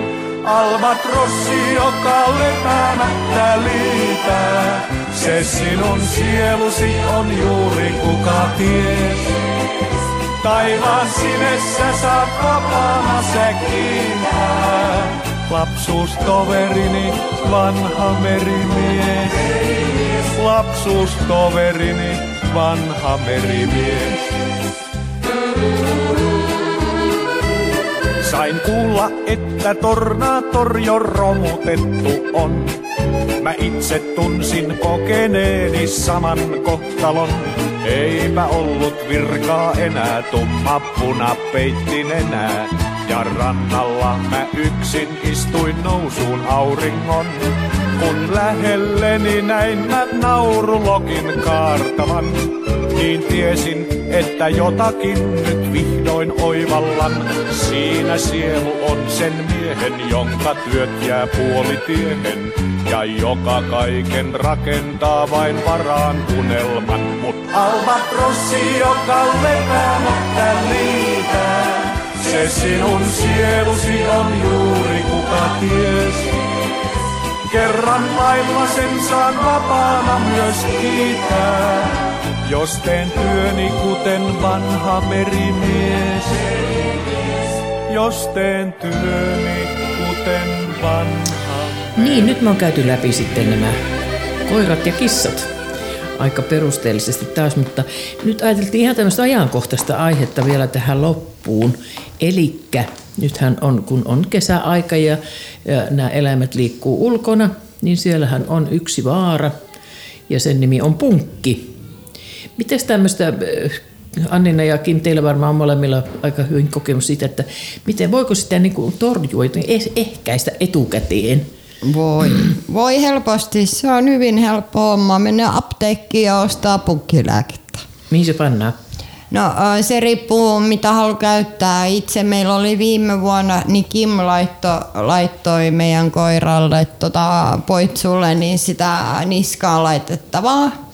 Albatrossi, joka lepäämättä liitää. Se sinun sielusi on juuri kuka ties. Taivaan sinessä saat vapaana sä kiintää. Lapsuustoverini, vanha merimies. Lapsuustoverini, vanha merimies. Sain kuulla, että tornaator jo romutettu on. Mä itse tunsin kokeneeni saman kohtalon. Eipä ollut virkaa enää, tumma puna peittin enää. Ja rannalla mä yksin istuin nousuun auringon. Kun lähelleni näin mä naurulokin kaartavan, niin tiesin, että jotakin nyt vihdoin oivallan. Siinä sielu on sen miehen, jonka työt jää puolitiehen. Ja joka kaiken rakentaa vain varaan unelman. Mut albatrossi, joka lepäämättä liitää. Se sinun sielusi on juuri kuka ties. Kerran lailla sen saan vapaana myös kiitää. Jos teen työni kuten vanha merimies. Jos teen työni kuten vanha Niin, nyt me on käyty läpi sitten nämä koirat ja kissat aika perusteellisesti taas, mutta nyt ajateltiin ihan tämmöistä ajankohtaista aihetta vielä tähän loppuun. Elikkä nythän on, kun on kesäaika ja, ja nämä eläimet liikkuu ulkona, niin siellähän on yksi vaara ja sen nimi on punkki. Miten tämmöistä, Annina ja Kim, teillä varmaan on molemmilla aika hyvin kokemus siitä, että miten voiko sitä niin kuin torjua, eh- ehkäistä etukäteen? Voi. Voi helposti. Se on hyvin helppo homma. Mennä apteekkiin ja ostaa punkkilääkettä. Mihin se pannaan? No ö, se riippuu mitä haluaa käyttää. Itse meillä oli viime vuonna, niin Kim laitto, laittoi meidän koiralle tota, poitsulle niin sitä niskaan laitettavaa.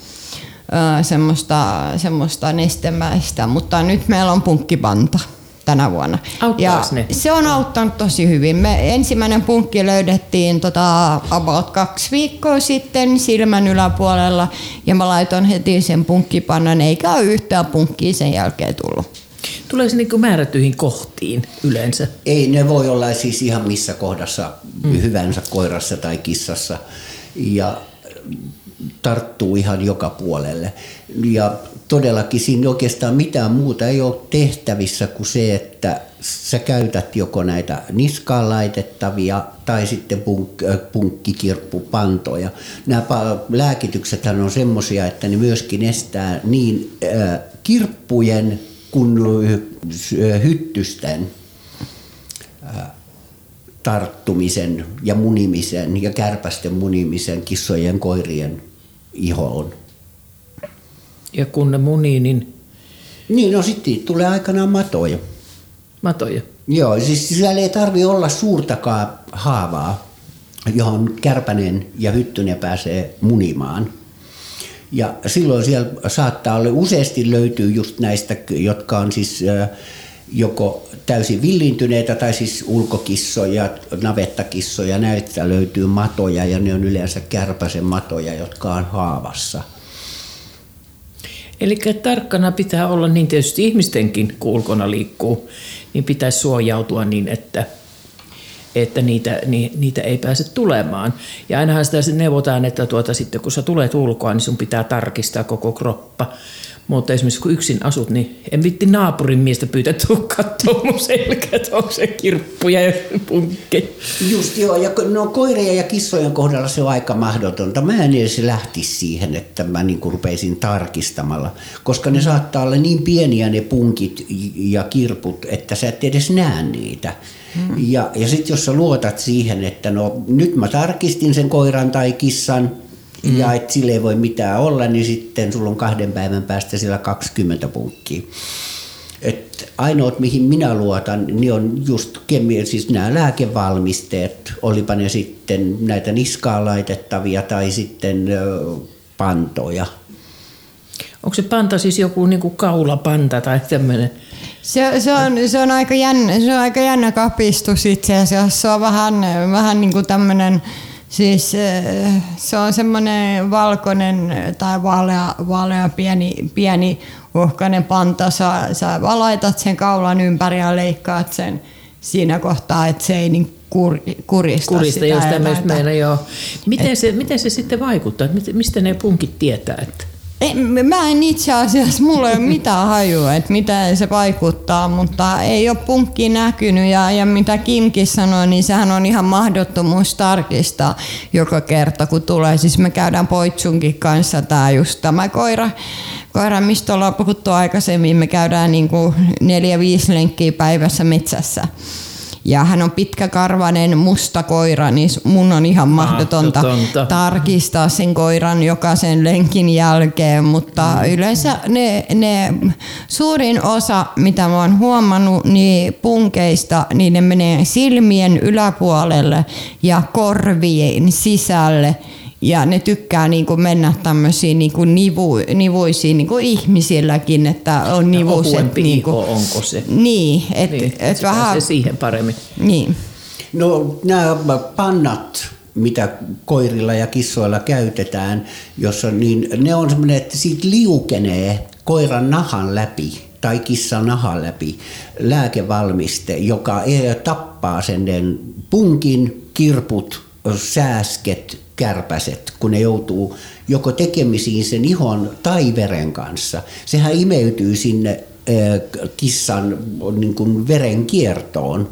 Semmoista, semmoista nestemäistä, mutta nyt meillä on punkkipanta tänä vuonna. Auttaako ne? Se on auttanut tosi hyvin. Me ensimmäinen punkki löydettiin tota, about kaksi viikkoa sitten silmän yläpuolella ja mä laitoin heti sen punkkipannan eikä ole yhtään punkkia sen jälkeen tullut. Tulee se niin määrätyihin kohtiin yleensä. Ei, ne voi olla siis ihan missä kohdassa mm. hyvänsä koirassa tai kissassa ja tarttuu ihan joka puolelle. Ja todellakin siinä oikeastaan mitään muuta ei ole tehtävissä kuin se, että sä käytät joko näitä niskaan laitettavia tai sitten punk- äh, punkkikirppupantoja. Nämä lääkityksethän on semmoisia, että ne myöskin estää niin äh, kirppujen kuin äh, hyttysten tarttumisen ja munimisen ja kärpästen munimisen kissojen koirien ihoon. Ja kun ne munii, niin Niin, no sitten tulee aikanaan matoja. matoja. Joo, siis siellä ei tarvi olla suurtakaan haavaa, johon kärpänen ja hyttynen pääsee munimaan. Ja silloin siellä saattaa olla, useasti löytyy just näistä, jotka on siis joko täysin villintyneitä tai siis ulkokissoja, navettakissoja, näistä löytyy matoja ja ne on yleensä kärpäsen matoja, jotka on haavassa. Eli tarkkana pitää olla niin tietysti ihmistenkin, kun ulkona liikkuu, niin pitäisi suojautua niin, että, että niitä, ni, niitä ei pääse tulemaan. Ja ainahan sitä neuvotaan, että tuota, sitten kun sä tulet ulkoa, niin sun pitää tarkistaa koko kroppa. Mutta esimerkiksi kun yksin asut, niin en vitti naapurin miestä pyytää tuu katsoa mun että onko se kirppuja ja punkkeja. Just joo, ja no koirien ja kissojen kohdalla se on aika mahdotonta. Mä en edes lähtisi siihen, että mä niin rupeisin tarkistamalla, koska ne saattaa olla niin pieniä ne punkit ja kirput, että sä et edes näe niitä. Hmm. Ja, ja sitten jos sä luotat siihen, että no nyt mä tarkistin sen koiran tai kissan, mm. ja että sille ei voi mitään olla, niin sitten sulla on kahden päivän päästä siellä 20 punkkia. Et ainoat, mihin minä luotan, niin on just kemi- siis nämä lääkevalmisteet, olipa ne sitten näitä niskaan laitettavia tai sitten pantoja. Onko se panta siis joku niinku kaulapanta tai tämmöinen? Se, se, on, se, on aika jännä, se on aika jännä kapistus itse asiassa. Se on vähän, vähän niin kuin tämmöinen, siis eh, se on semmoinen valkoinen tai vaalea, vaalea pieni, pieni uhkainen panta. Sä, sä valaitat sen kaulan ympäri ja leikkaat sen siinä kohtaa, että se ei niin kur, kurista, Kurista, sitä jos tämmöistä meillä joo. Miten se, miten se sitten vaikuttaa? Mistä ne punkit tietää? Että? Ei, mä en itse asiassa, mulla ei ole mitään hajua, että mitä se vaikuttaa, mutta ei ole punkki näkynyt ja, ja mitä Kimkin sanoi, niin sehän on ihan mahdottomuus tarkistaa joka kerta kun tulee. Siis me käydään Poitsunkin kanssa tämä just tämä koira, koira, mistä ollaan puhuttu aikaisemmin, me käydään niin kuin neljä viisi lenkkiä päivässä metsässä. Ja hän on pitkäkarvainen musta koira, niin mun on ihan mahdotonta, Mahdotonta. tarkistaa sen koiran jokaisen lenkin jälkeen, mutta mm. yleensä ne, ne suurin osa, mitä mä oon huomannut, niin punkeista, niin ne menee silmien yläpuolelle ja korvien sisälle. Ja ne tykkää niinku mennä tämmöisiin niinku nivu, nivuisiin niinku ihmisilläkin, että on nivuset. Ohuempi Niinku, iho, onko se? niin, että Niin, et, et se vähän... pääsee siihen paremmin. Niin. No nämä pannat, mitä koirilla ja kissoilla käytetään, jossa niin ne on semmoinen, että siitä liukenee koiran nahan läpi tai kissan nahan läpi lääkevalmiste, joka ei- tappaa sen punkin, kirput, sääsket, kärpäset, kun ne joutuu joko tekemisiin sen ihon tai veren kanssa. Sehän imeytyy sinne kissan niin kuin verenkiertoon.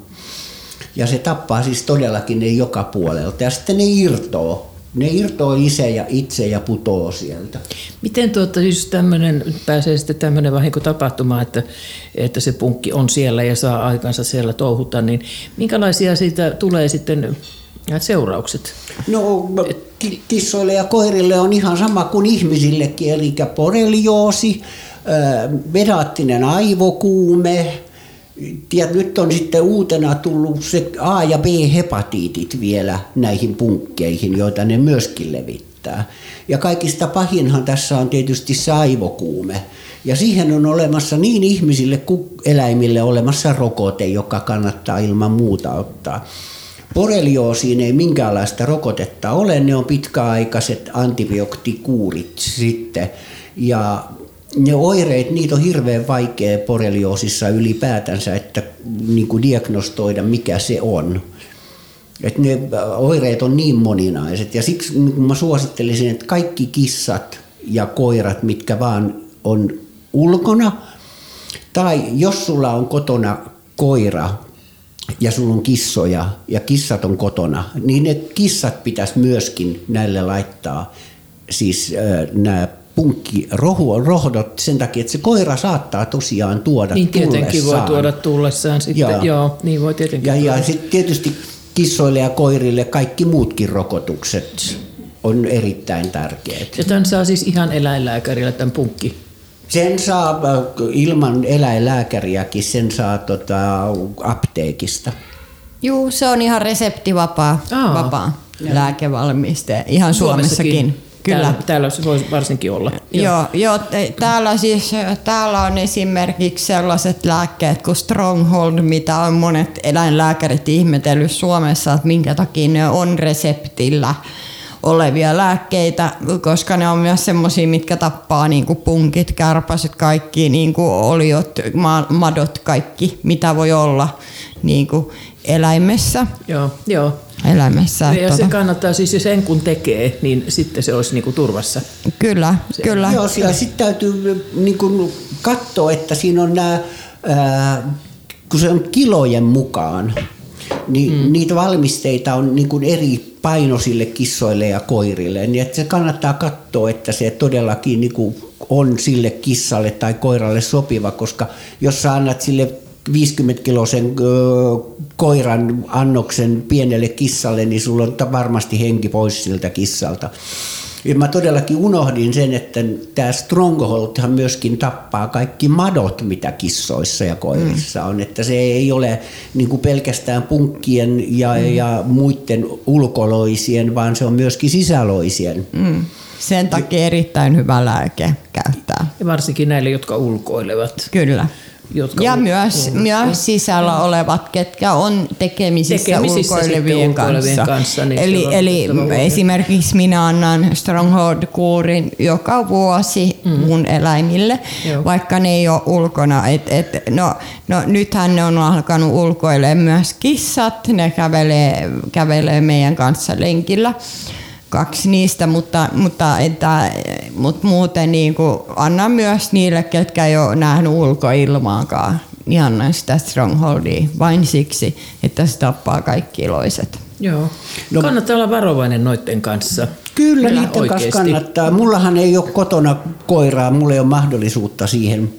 Ja se tappaa siis todellakin ne joka puolelta. Ja sitten ne irtoo. Ne irtoo itse ja itse ja putoo sieltä. Miten tuota, siis tämmönen, pääsee sitten tämmöinen vahinko tapahtumaan, että, että se punkki on siellä ja saa aikansa siellä touhuta, niin minkälaisia siitä tulee sitten nämä seuraukset? No ki- kissoille ja koirille on ihan sama kuin ihmisillekin, eli borrelioosi, vedaattinen aivokuume, ja nyt on sitten uutena tullut se A- ja B-hepatiitit vielä näihin punkkeihin, joita ne myöskin levittää. Ja kaikista pahinhan tässä on tietysti se aivokuume. Ja siihen on olemassa niin ihmisille kuin eläimille olemassa rokote, joka kannattaa ilman muuta ottaa. Borrelioosiin ei minkäänlaista rokotetta ole, ne on pitkäaikaiset antibioottikuurit sitten. Ja ne oireet, niitä on hirveän vaikea borrelioosissa ylipäätänsä, että niin kuin diagnostoida mikä se on. Et ne oireet on niin moninaiset ja siksi niin mä suosittelisin, että kaikki kissat ja koirat, mitkä vaan on ulkona, tai jos sulla on kotona koira ja sulla on kissoja ja kissat on kotona, niin ne kissat pitäisi myöskin näille laittaa siis äh, nämä punkkirohdot sen takia, että se koira saattaa tosiaan tuoda Niin tietenkin voi tullessaan. tuoda tullessaan sitten, joo, Joo. niin voi tietenkin Ja, ja sitten tietysti kissoille ja koirille kaikki muutkin rokotukset on erittäin tärkeät. Ja tämän saa siis ihan eläinlääkärillä tämän punkki. Sen saa äh, ilman eläinlääkäriäkin, sen saa tota, apteekista. Juu, se on ihan reseptivapaa Aa. vapaa lääkevalmiste. Ihan Suomessakin. Kyllä. Täällä, täällä se voi varsinkin olla. Joo, joo te- täällä, siis, täällä on esimerkiksi sellaiset lääkkeet kuin Stronghold, mitä on monet eläinlääkärit ihmetellyt Suomessa, että minkä takia ne on reseptillä olevia lääkkeitä, koska ne on myös semmoisia, mitkä tappaa niin kuin punkit, kärpäset, kaikki niin kuin oliot, ma- madot, kaikki, mitä voi olla niin kuin eläimessä. Joo, joo. eläimessä. Ja se tota, kannattaa siis, jos sen kun tekee, niin sitten se olisi niinku turvassa. kyllä, kyllä. Joo, ja sitten täytyy niin kun katsoa, että siinä on nämä, ää, kun se on kilojen mukaan, niin mm. niitä valmisteita on niin kuin eri painosille kissoille ja koirille. Niin että se kannattaa katsoa, että se todellakin niin kuin on sille kissalle tai koiralle sopiva, koska jos sä annat sille 50 kilosen koiran annoksen pienelle kissalle, niin sulla on varmasti henki pois siltä kissalta. Ja mä todellakin unohdin sen, että tämä Strongholdhan myöskin tappaa kaikki madot, mitä kissoissa ja koirissa on. Että se ei ole niin kuin pelkästään punkkien ja, mm. ja muiden ulkoloisien, vaan se on myöskin sisäloisien. Mm. Sen takia erittäin hyvä lääke käyttää. Ja varsinkin näille, jotka ulkoilevat. Kyllä. Jotka ja myös, myös sisällä olevat, ketkä on tekemisissä, Tekemisissä ulkoilevien, ulkoilevien kanssa. kanssa, niin eli eli esimerkiksi minä annan Stronghold-kuurin joka vuosi mm. mun eläimille, Joo. vaikka ne ei ole ulkona. Et, et, no, no, nythän ne on alkanut ulkoilemaan myös kissat, ne kävelee, kävelee meidän kanssa lenkillä kaksi niistä, mutta, mutta, että, mutta muuten niin kuin annan myös niille, ketkä ei ole nähnyt ulkoilmaakaan, niin annan sitä strongholdia vain siksi, että se tappaa kaikki iloiset. Joo. No- kannattaa olla varovainen noiden kanssa. Kyllä, niiden kanssa oikeesti. kannattaa. Mullahan ei ole kotona koiraa, mulla ei ole mahdollisuutta siihen,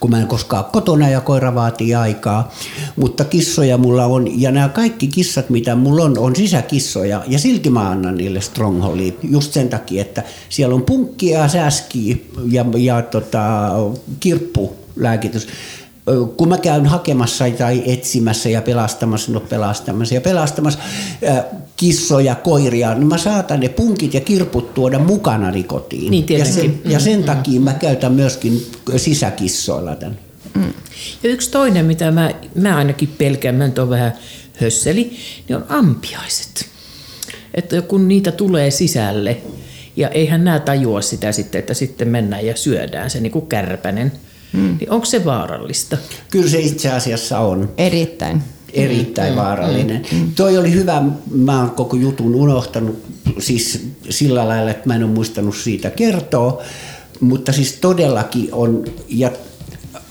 kun mä en koskaan kotona ja koira vaatii aikaa. Mutta kissoja mulla on, ja nämä kaikki kissat, mitä mulla on, on sisäkissoja, ja silti mä annan niille strongholdia, just sen takia, että siellä on punkkia, säskiä ja, ja tota, kirppulääkitys kun mä käyn hakemassa tai etsimässä ja pelastamassa, no pelastamassa ja pelastamassa äh, kissoja, koiria, niin mä saatan ne punkit ja kirput tuoda mukanani kotiin. Niin, ja sen, ja sen takia mä käytän myöskin sisäkissoilla tämän. Ja yksi toinen, mitä mä, mä ainakin pelkään, mä nyt on vähän hösseli, niin on ampiaiset. Että kun niitä tulee sisälle, ja eihän nämä tajua sitä sitten, että sitten mennään ja syödään se niin kuin kärpänen, hmm. niin onko se vaarallista? Kyllä se itse asiassa on Erittäin. erittäin mm, vaarallinen. Mm, Toi oli hyvä, mä oon koko jutun unohtanut siis sillä lailla, että mä en ole muistanut siitä kertoa, mutta siis todellakin on, ja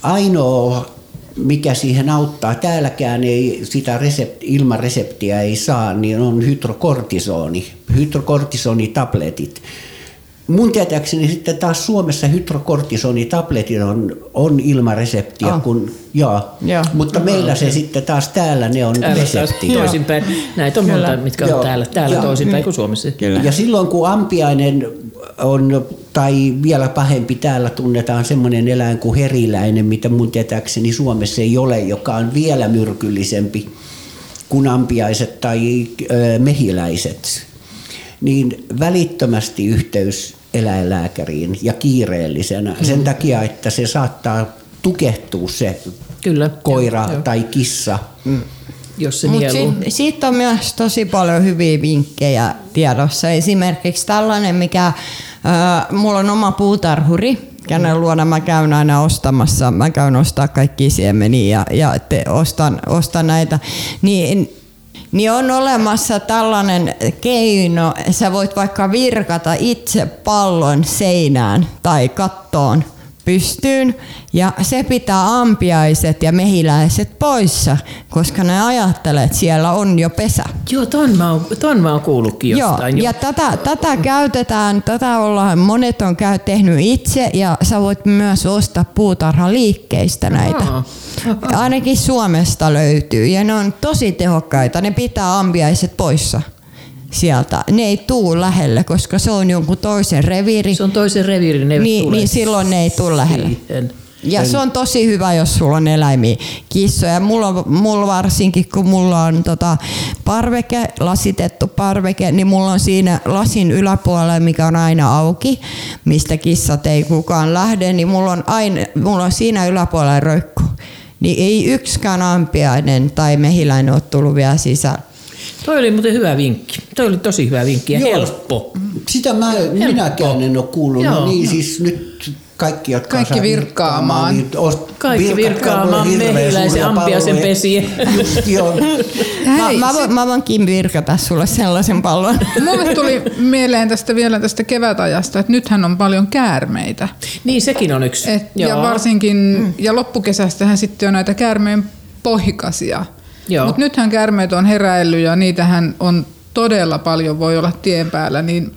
ainoa mikä siihen auttaa, täälläkään ei sitä resept, ilman reseptiä ei saa, niin on hydrokortisoni, hydrokortisonitabletit. Mun tietääkseni sitten taas Suomessa hydrokortisonitabletit on, on ilman reseptiä, Ah. kun, joo. Joo. mutta meillä se sitten taas täällä ne on resepti. toisinpäin. Näitä on monta, mitkä on Joo. täällä, täällä toisinpäin kuin Suomessa. Kyllä. Ja silloin kun ampiainen on tai vielä pahempi, täällä tunnetaan semmoinen eläin kuin heriläinen, mitä mun tietääkseni Suomessa ei ole, joka on vielä myrkyllisempi kuin ampiaiset tai ö, mehiläiset. Niin välittömästi yhteys eläinlääkäriin ja kiireellisenä mm. sen takia, että se saattaa tukehtua se Kyllä, koira joo, tai kissa. Jos se Mutta nielu. si- siitä on myös tosi paljon hyviä vinkkejä tiedossa. Esimerkiksi tällainen, mikä, äh, mulla on oma puutarhuri, kenen luona mä käyn aina ostamassa. Mä käyn ostaa kaikki siemeniä ja, ja te, ostan, ostan näitä. Niin, niin on olemassa tällainen keino, sä voit vaikka virkata itse pallon seinään tai kattoon pystyyn ja se pitää ampiaiset ja mehiläiset poissa, koska ne ajattelee, että siellä on jo pesä. Joo, ton mä oon, ton mä oon kuullutkin Joo, jostain. ja tätä, tätä käytetään, tätä ollaan, monet on käy, tehnyt itse ja sä voit myös ostaa puutarhaliikkeistä näitä. Aa, Ainakin Suomesta löytyy ja ne on tosi tehokkaita, ne pitää ampiaiset poissa sieltä. Ne ei tuu lähelle, koska se on jonkun toisen reviiri. Se on toisen reviirin, ne Niin, tule niin silloin ne ei tule lähelle. siihen. Ja se on tosi hyvä, jos sulla on eläimiä, kissoja. Mulla, on- mulla varsinkin, kun mulla on tota parveke, lasitettu parveke, niin mulla on siinä lasin yläpuolella, mikä on aina auki, mistä kissat ei kukaan lähde, niin mulla on, aina, mulla on siinä yläpuolella roikku. Niin ei yksikään ampiainen tai mehiläinen ole tullut vielä sisään. Toi oli muuten hyvä vinkki. Toi oli tosi hyvä vinkki ja Joo. helppo. Sitä mä, minäkään en ole kuullut. Joo. No niin, siis nyt kaikki, jotka Kaikki osaa virkkaamaan. niin ost- Kaikki virkkaamaan mehiläisen palloja. pesiä. Just joo. [LAUGHS] Mä, Hei, mä, voin, mä voinkin virkata sulle sellaisen pallon. [LAUGHS] Mulle tuli mieleen tästä vielä tästä kevätajasta, että nythän on paljon käärmeitä. Niin, sekin on yksi. Et, ja varsinkin, ja loppukesästähän sitten on näitä käärmeen poikasia. Mutta nythän käärmeet on heräillyt ja niitähän on todella paljon, voi olla tien päällä. Niin,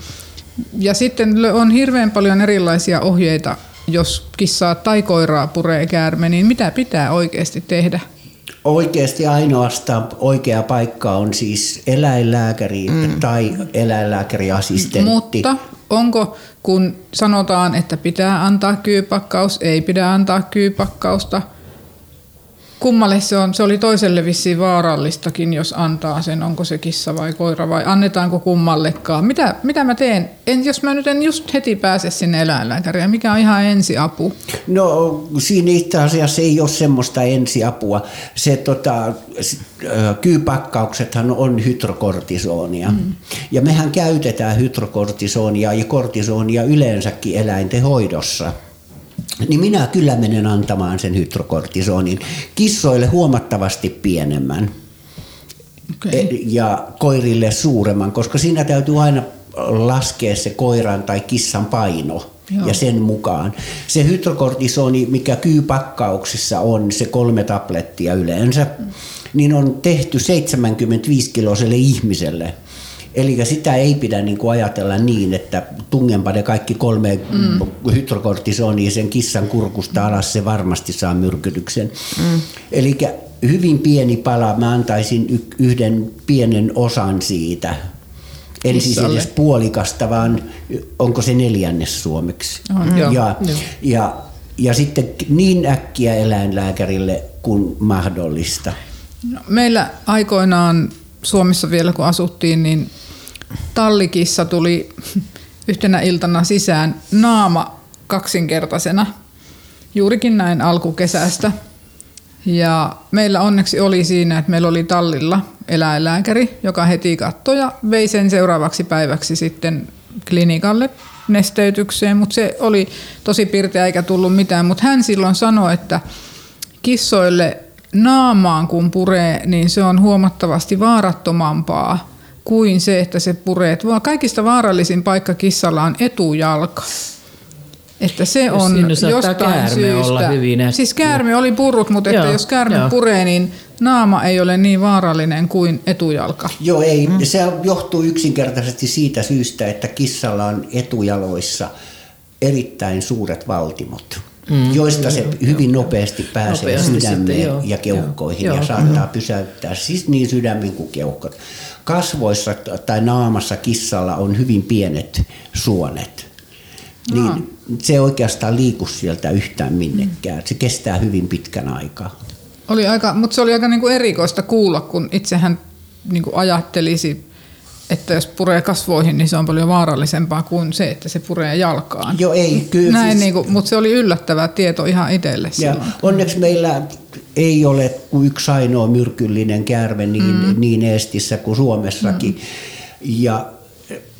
ja sitten on hirveän paljon erilaisia ohjeita, jos kissaa tai koiraa puree käärme, niin mitä pitää oikeasti tehdä? Oikeasti ainoastaan oikea paikka on siis eläinlääkäri mm. tai eläinlääkäriassistentti. Mutta onko, kun sanotaan, että pitää antaa kyypakkaus, ei pidä antaa kyypakkausta, kummalle se on? Se oli toiselle vissiin vaarallistakin, jos antaa sen, onko se kissa vai koira vai annetaanko kummallekaan. Mitä, mitä mä teen, en, jos mä nyt en just heti pääse sinne eläinlääkäriin, mikä on ihan ensiapu? No siinä itse asiassa ei ole semmoista ensiapua. Se tota, kyypakkauksethan on hydrokortisonia. Mm. Ja mehän käytetään hydrokortisonia ja kortisonia yleensäkin eläinten hoidossa. Niin minä kyllä menen antamaan sen hydrokortisonin kissoille huomattavasti pienemmän Okay. E- ja koirille suuremman, koska siinä täytyy aina laskea se koiran tai kissan paino Joo. ja sen mukaan. Se hydrokortisoni, mikä kyypakkauksissa on, se kolme tablettia yleensä, niin on tehty 75-kiloiselle ihmiselle. Eli sitä ei pidä niin kuin ajatella niin, että tungenpa ne kaikki kolme mm. hydrokortisonia sen kissan kurkusta alas, se varmasti saa myrkytyksen. Mm. Eli hyvin pieni pala, mä antaisin yhden pienen osan siitä. Eli siis edes puolikasta, vaan onko se neljännes suomeksi. On, ja, Joo. ja, ja sitten niin äkkiä eläinlääkärille kuin mahdollista. No, meillä aikoinaan Suomessa vielä kun asuttiin, niin tallikissa tuli yhtenä iltana sisään naama kaksinkertaisena, juurikin näin alkukesästä. Ja meillä onneksi oli siinä, että meillä oli tallilla eläinlääkäri, joka heti katsoi ja vei sen seuraavaksi päiväksi sitten klinikalle nesteytykseen, mutta se oli tosi pirteä eikä tullut mitään, mutta hän silloin sanoi, että kissoille naamaan kun puree, niin se on huomattavasti vaarattomampaa kuin se, että se puree. Vaan Kaikista vaarallisin paikka kissalla on etujalka. Että se Jos on saattaa jostain käärme syystä. olla hyvin äkkiä. Siis käärme oli purrut, mutta että Joo, jos käärme joo. puree, niin naama ei ole niin vaarallinen kuin etujalka. Joo, ei. Mm. Se johtuu yksinkertaisesti siitä syystä, että kissalla on etujaloissa erittäin suuret valtimot, mm. joista se hyvin nopeasti pääsee Nopeasti sydämeen sitten, joo. ja keuhkoihin Joo, ja joo. saattaa pysäyttää siis niin sydämin kuin keuhkot. Kasvoissa tai naamassa kissalla on hyvin pienet suonet. Niin se ei oikeastaan liiku sieltä yhtään minnekään. Se kestää hyvin pitkän aikaa. Oli aika, mutta se oli aika niinku erikoista kuulla, kun itsehän niinku ajattelisi, että jos puree kasvoihin, niin se on paljon vaarallisempaa kuin se, että se puree jalkaan. Joo, ei, kyllä. Näin, siis- niinku, mutta se oli yllättävää tieto ihan itselle Ja onneksi meillä ei ole kuin yksi ainoa myrkyllinen käärme niin, mm. niin Eestissä kuin Suomessakin. Mm. Ja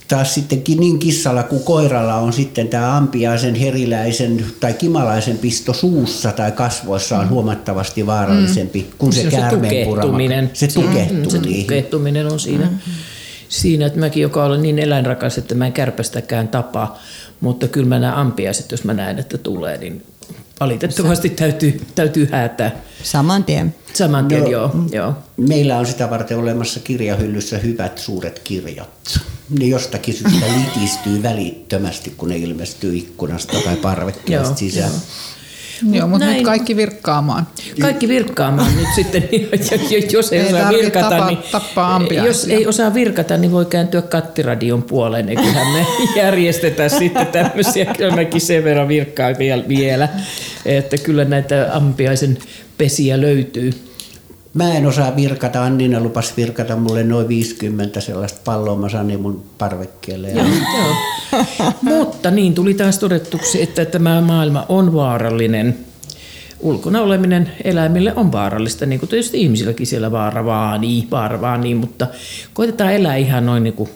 taas sittenkin niin kissalla kuin koiralla on sitten tämä ampiaisen, heriläisen tai kimalaisen pisto suussa tai kasvoissa on huomattavasti vaarallisempi mm. kuin se, Se, se käärmeen purama. tukehtuminen. Se Mm, se niihin. tukehtuminen on siinä. Siinä, että mäkin, joka olen niin eläinrakas, että mä en kärpästäkään tapa, mutta kyllä mä näen ampiaiset, jos mä näen, että tulee, niin valitettavasti täytyy, täytyy häätää. Saman tien. Saman tien, No, joo, joo. Meillä on sitä varten olemassa kirjahyllyssä hyvät suuret kirjat. Ne jostakin syystä litistyy välittömästi, kun ne ilmestyy ikkunasta tai parvekkeesta Joo, sisään. Joo, mutta nyt kaikki virkkaamaan. Kaikki virkkaamaan nyt sitten, [LAUGHS] ja- jos ei, Ei osaa virkata, tapa- niin, tappaa ampiaisia. jos ei osaa virkata, niin voi kääntyä kattiradion puoleen, eiköhän me [LAUGHS] järjestetään sitten tämmöisiä, kyllä mäkin sen verran virkkaan vielä- vielä, että kyllä näitä ampiaisen pesiä löytyy. Mä en osaa virkata, Annina lupas virkata mulle noin 50 sellaista palloa, mä saan mun parvekkeelle. Ja. [LAUGHS] Mutta niin tuli taas todettuksi, että tämä maailma on vaarallinen. Ulkona oleminen eläimille on vaarallista, niin kuin tietysti ihmisilläkin siellä vaara vaanii, vaara vaanii, mutta koitetaan elää ihan noin niin kuin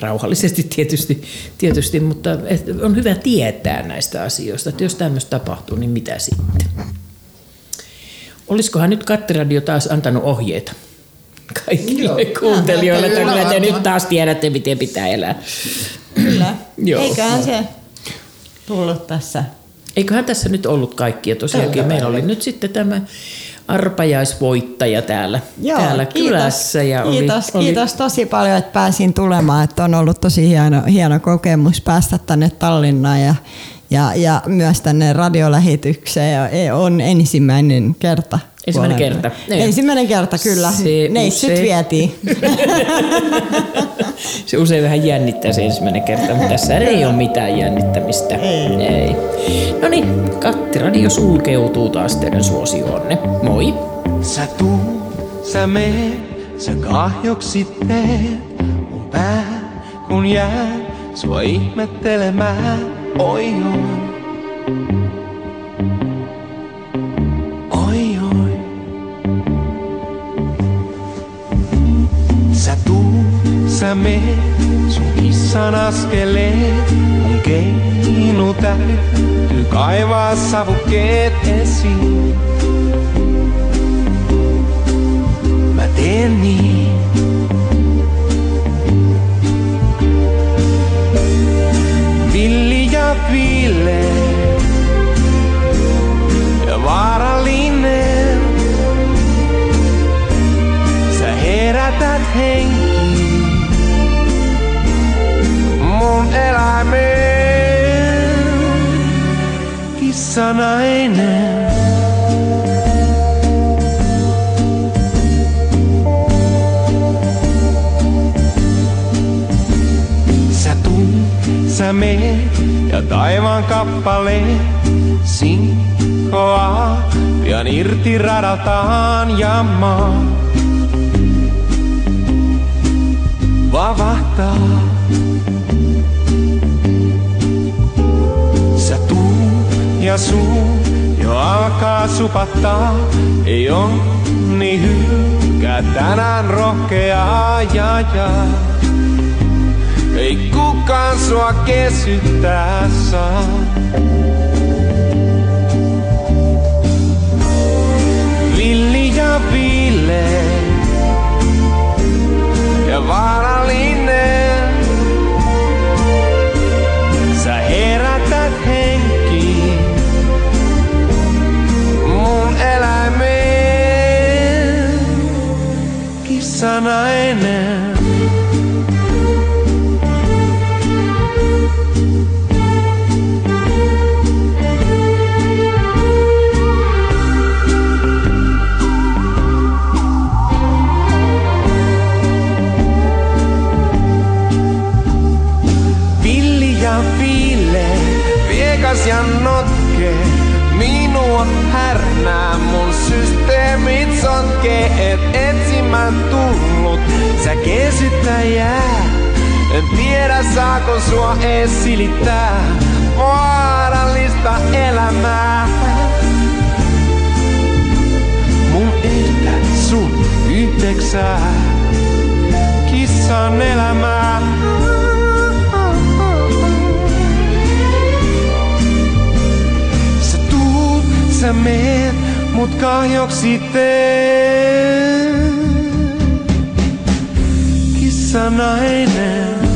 rauhallisesti tietysti, tietysti, mutta on hyvä tietää näistä asioista, että jos tämmöistä tapahtuu, niin mitä sitten? Olisikohan nyt Kattiradio taas antanut ohjeita kaikille kuuntelijoille, että kyllä te nyt taas tiedätte, miten pitää elää. Kyllä. Joo. Eiköhän se tullut tässä. Eiköhän tässä nyt ollut kaikkia tosiaankin. Meillä oli nyt sitten tämä arpajaisvoittaja täällä, täällä kylässä. Ja oli, kiitos, oli, kiitos tosi paljon, että pääsin tulemaan. Että on ollut tosi hieno, hieno kokemus päästä tänne Tallinnaan ja, ja, ja myös tänne e- on ensimmäinen kerta. Ensimmäinen olen- kerta, joo. Ensimmäinen kerta, kyllä. Se Neitsyt usein- vietiin. [LAUGHS] Se usein vähän jännittää se ensimmäinen kerta, mutta tässä ei ole mitään jännittämistä. Ei. ei. No niin, Kattiradio sulkeutuu taas teidän suosioonne. Moi! Sä tuu, sä meet, sä kahjoksit teet mun pää, kun jää sua ihmettelemään. Oi oi. Oi oi. Sä tuu, sä meet, sun kissan askeleet, mun keinu täytyy kaivaa savukkeet esiin. Irti radaltaan ja maa vavahtaa. Sä tuu ja suu jo alkaa supattaa, ei onni hylkää tänään rohkeaa ja ja. Ei kukaan sua kesyttää saa. Viileä ja vaarallinen. Sä herätät henkiin mun eläimeen. Kissanainen. Villi Sä kesyttäjää, en tiedä saako sua ees silittää. Vaarallista elämää. Mun yhtä sun yhdeksää. Kissan elämää. Sä tuut, sä meet, mut kahjoksi teet. Kissa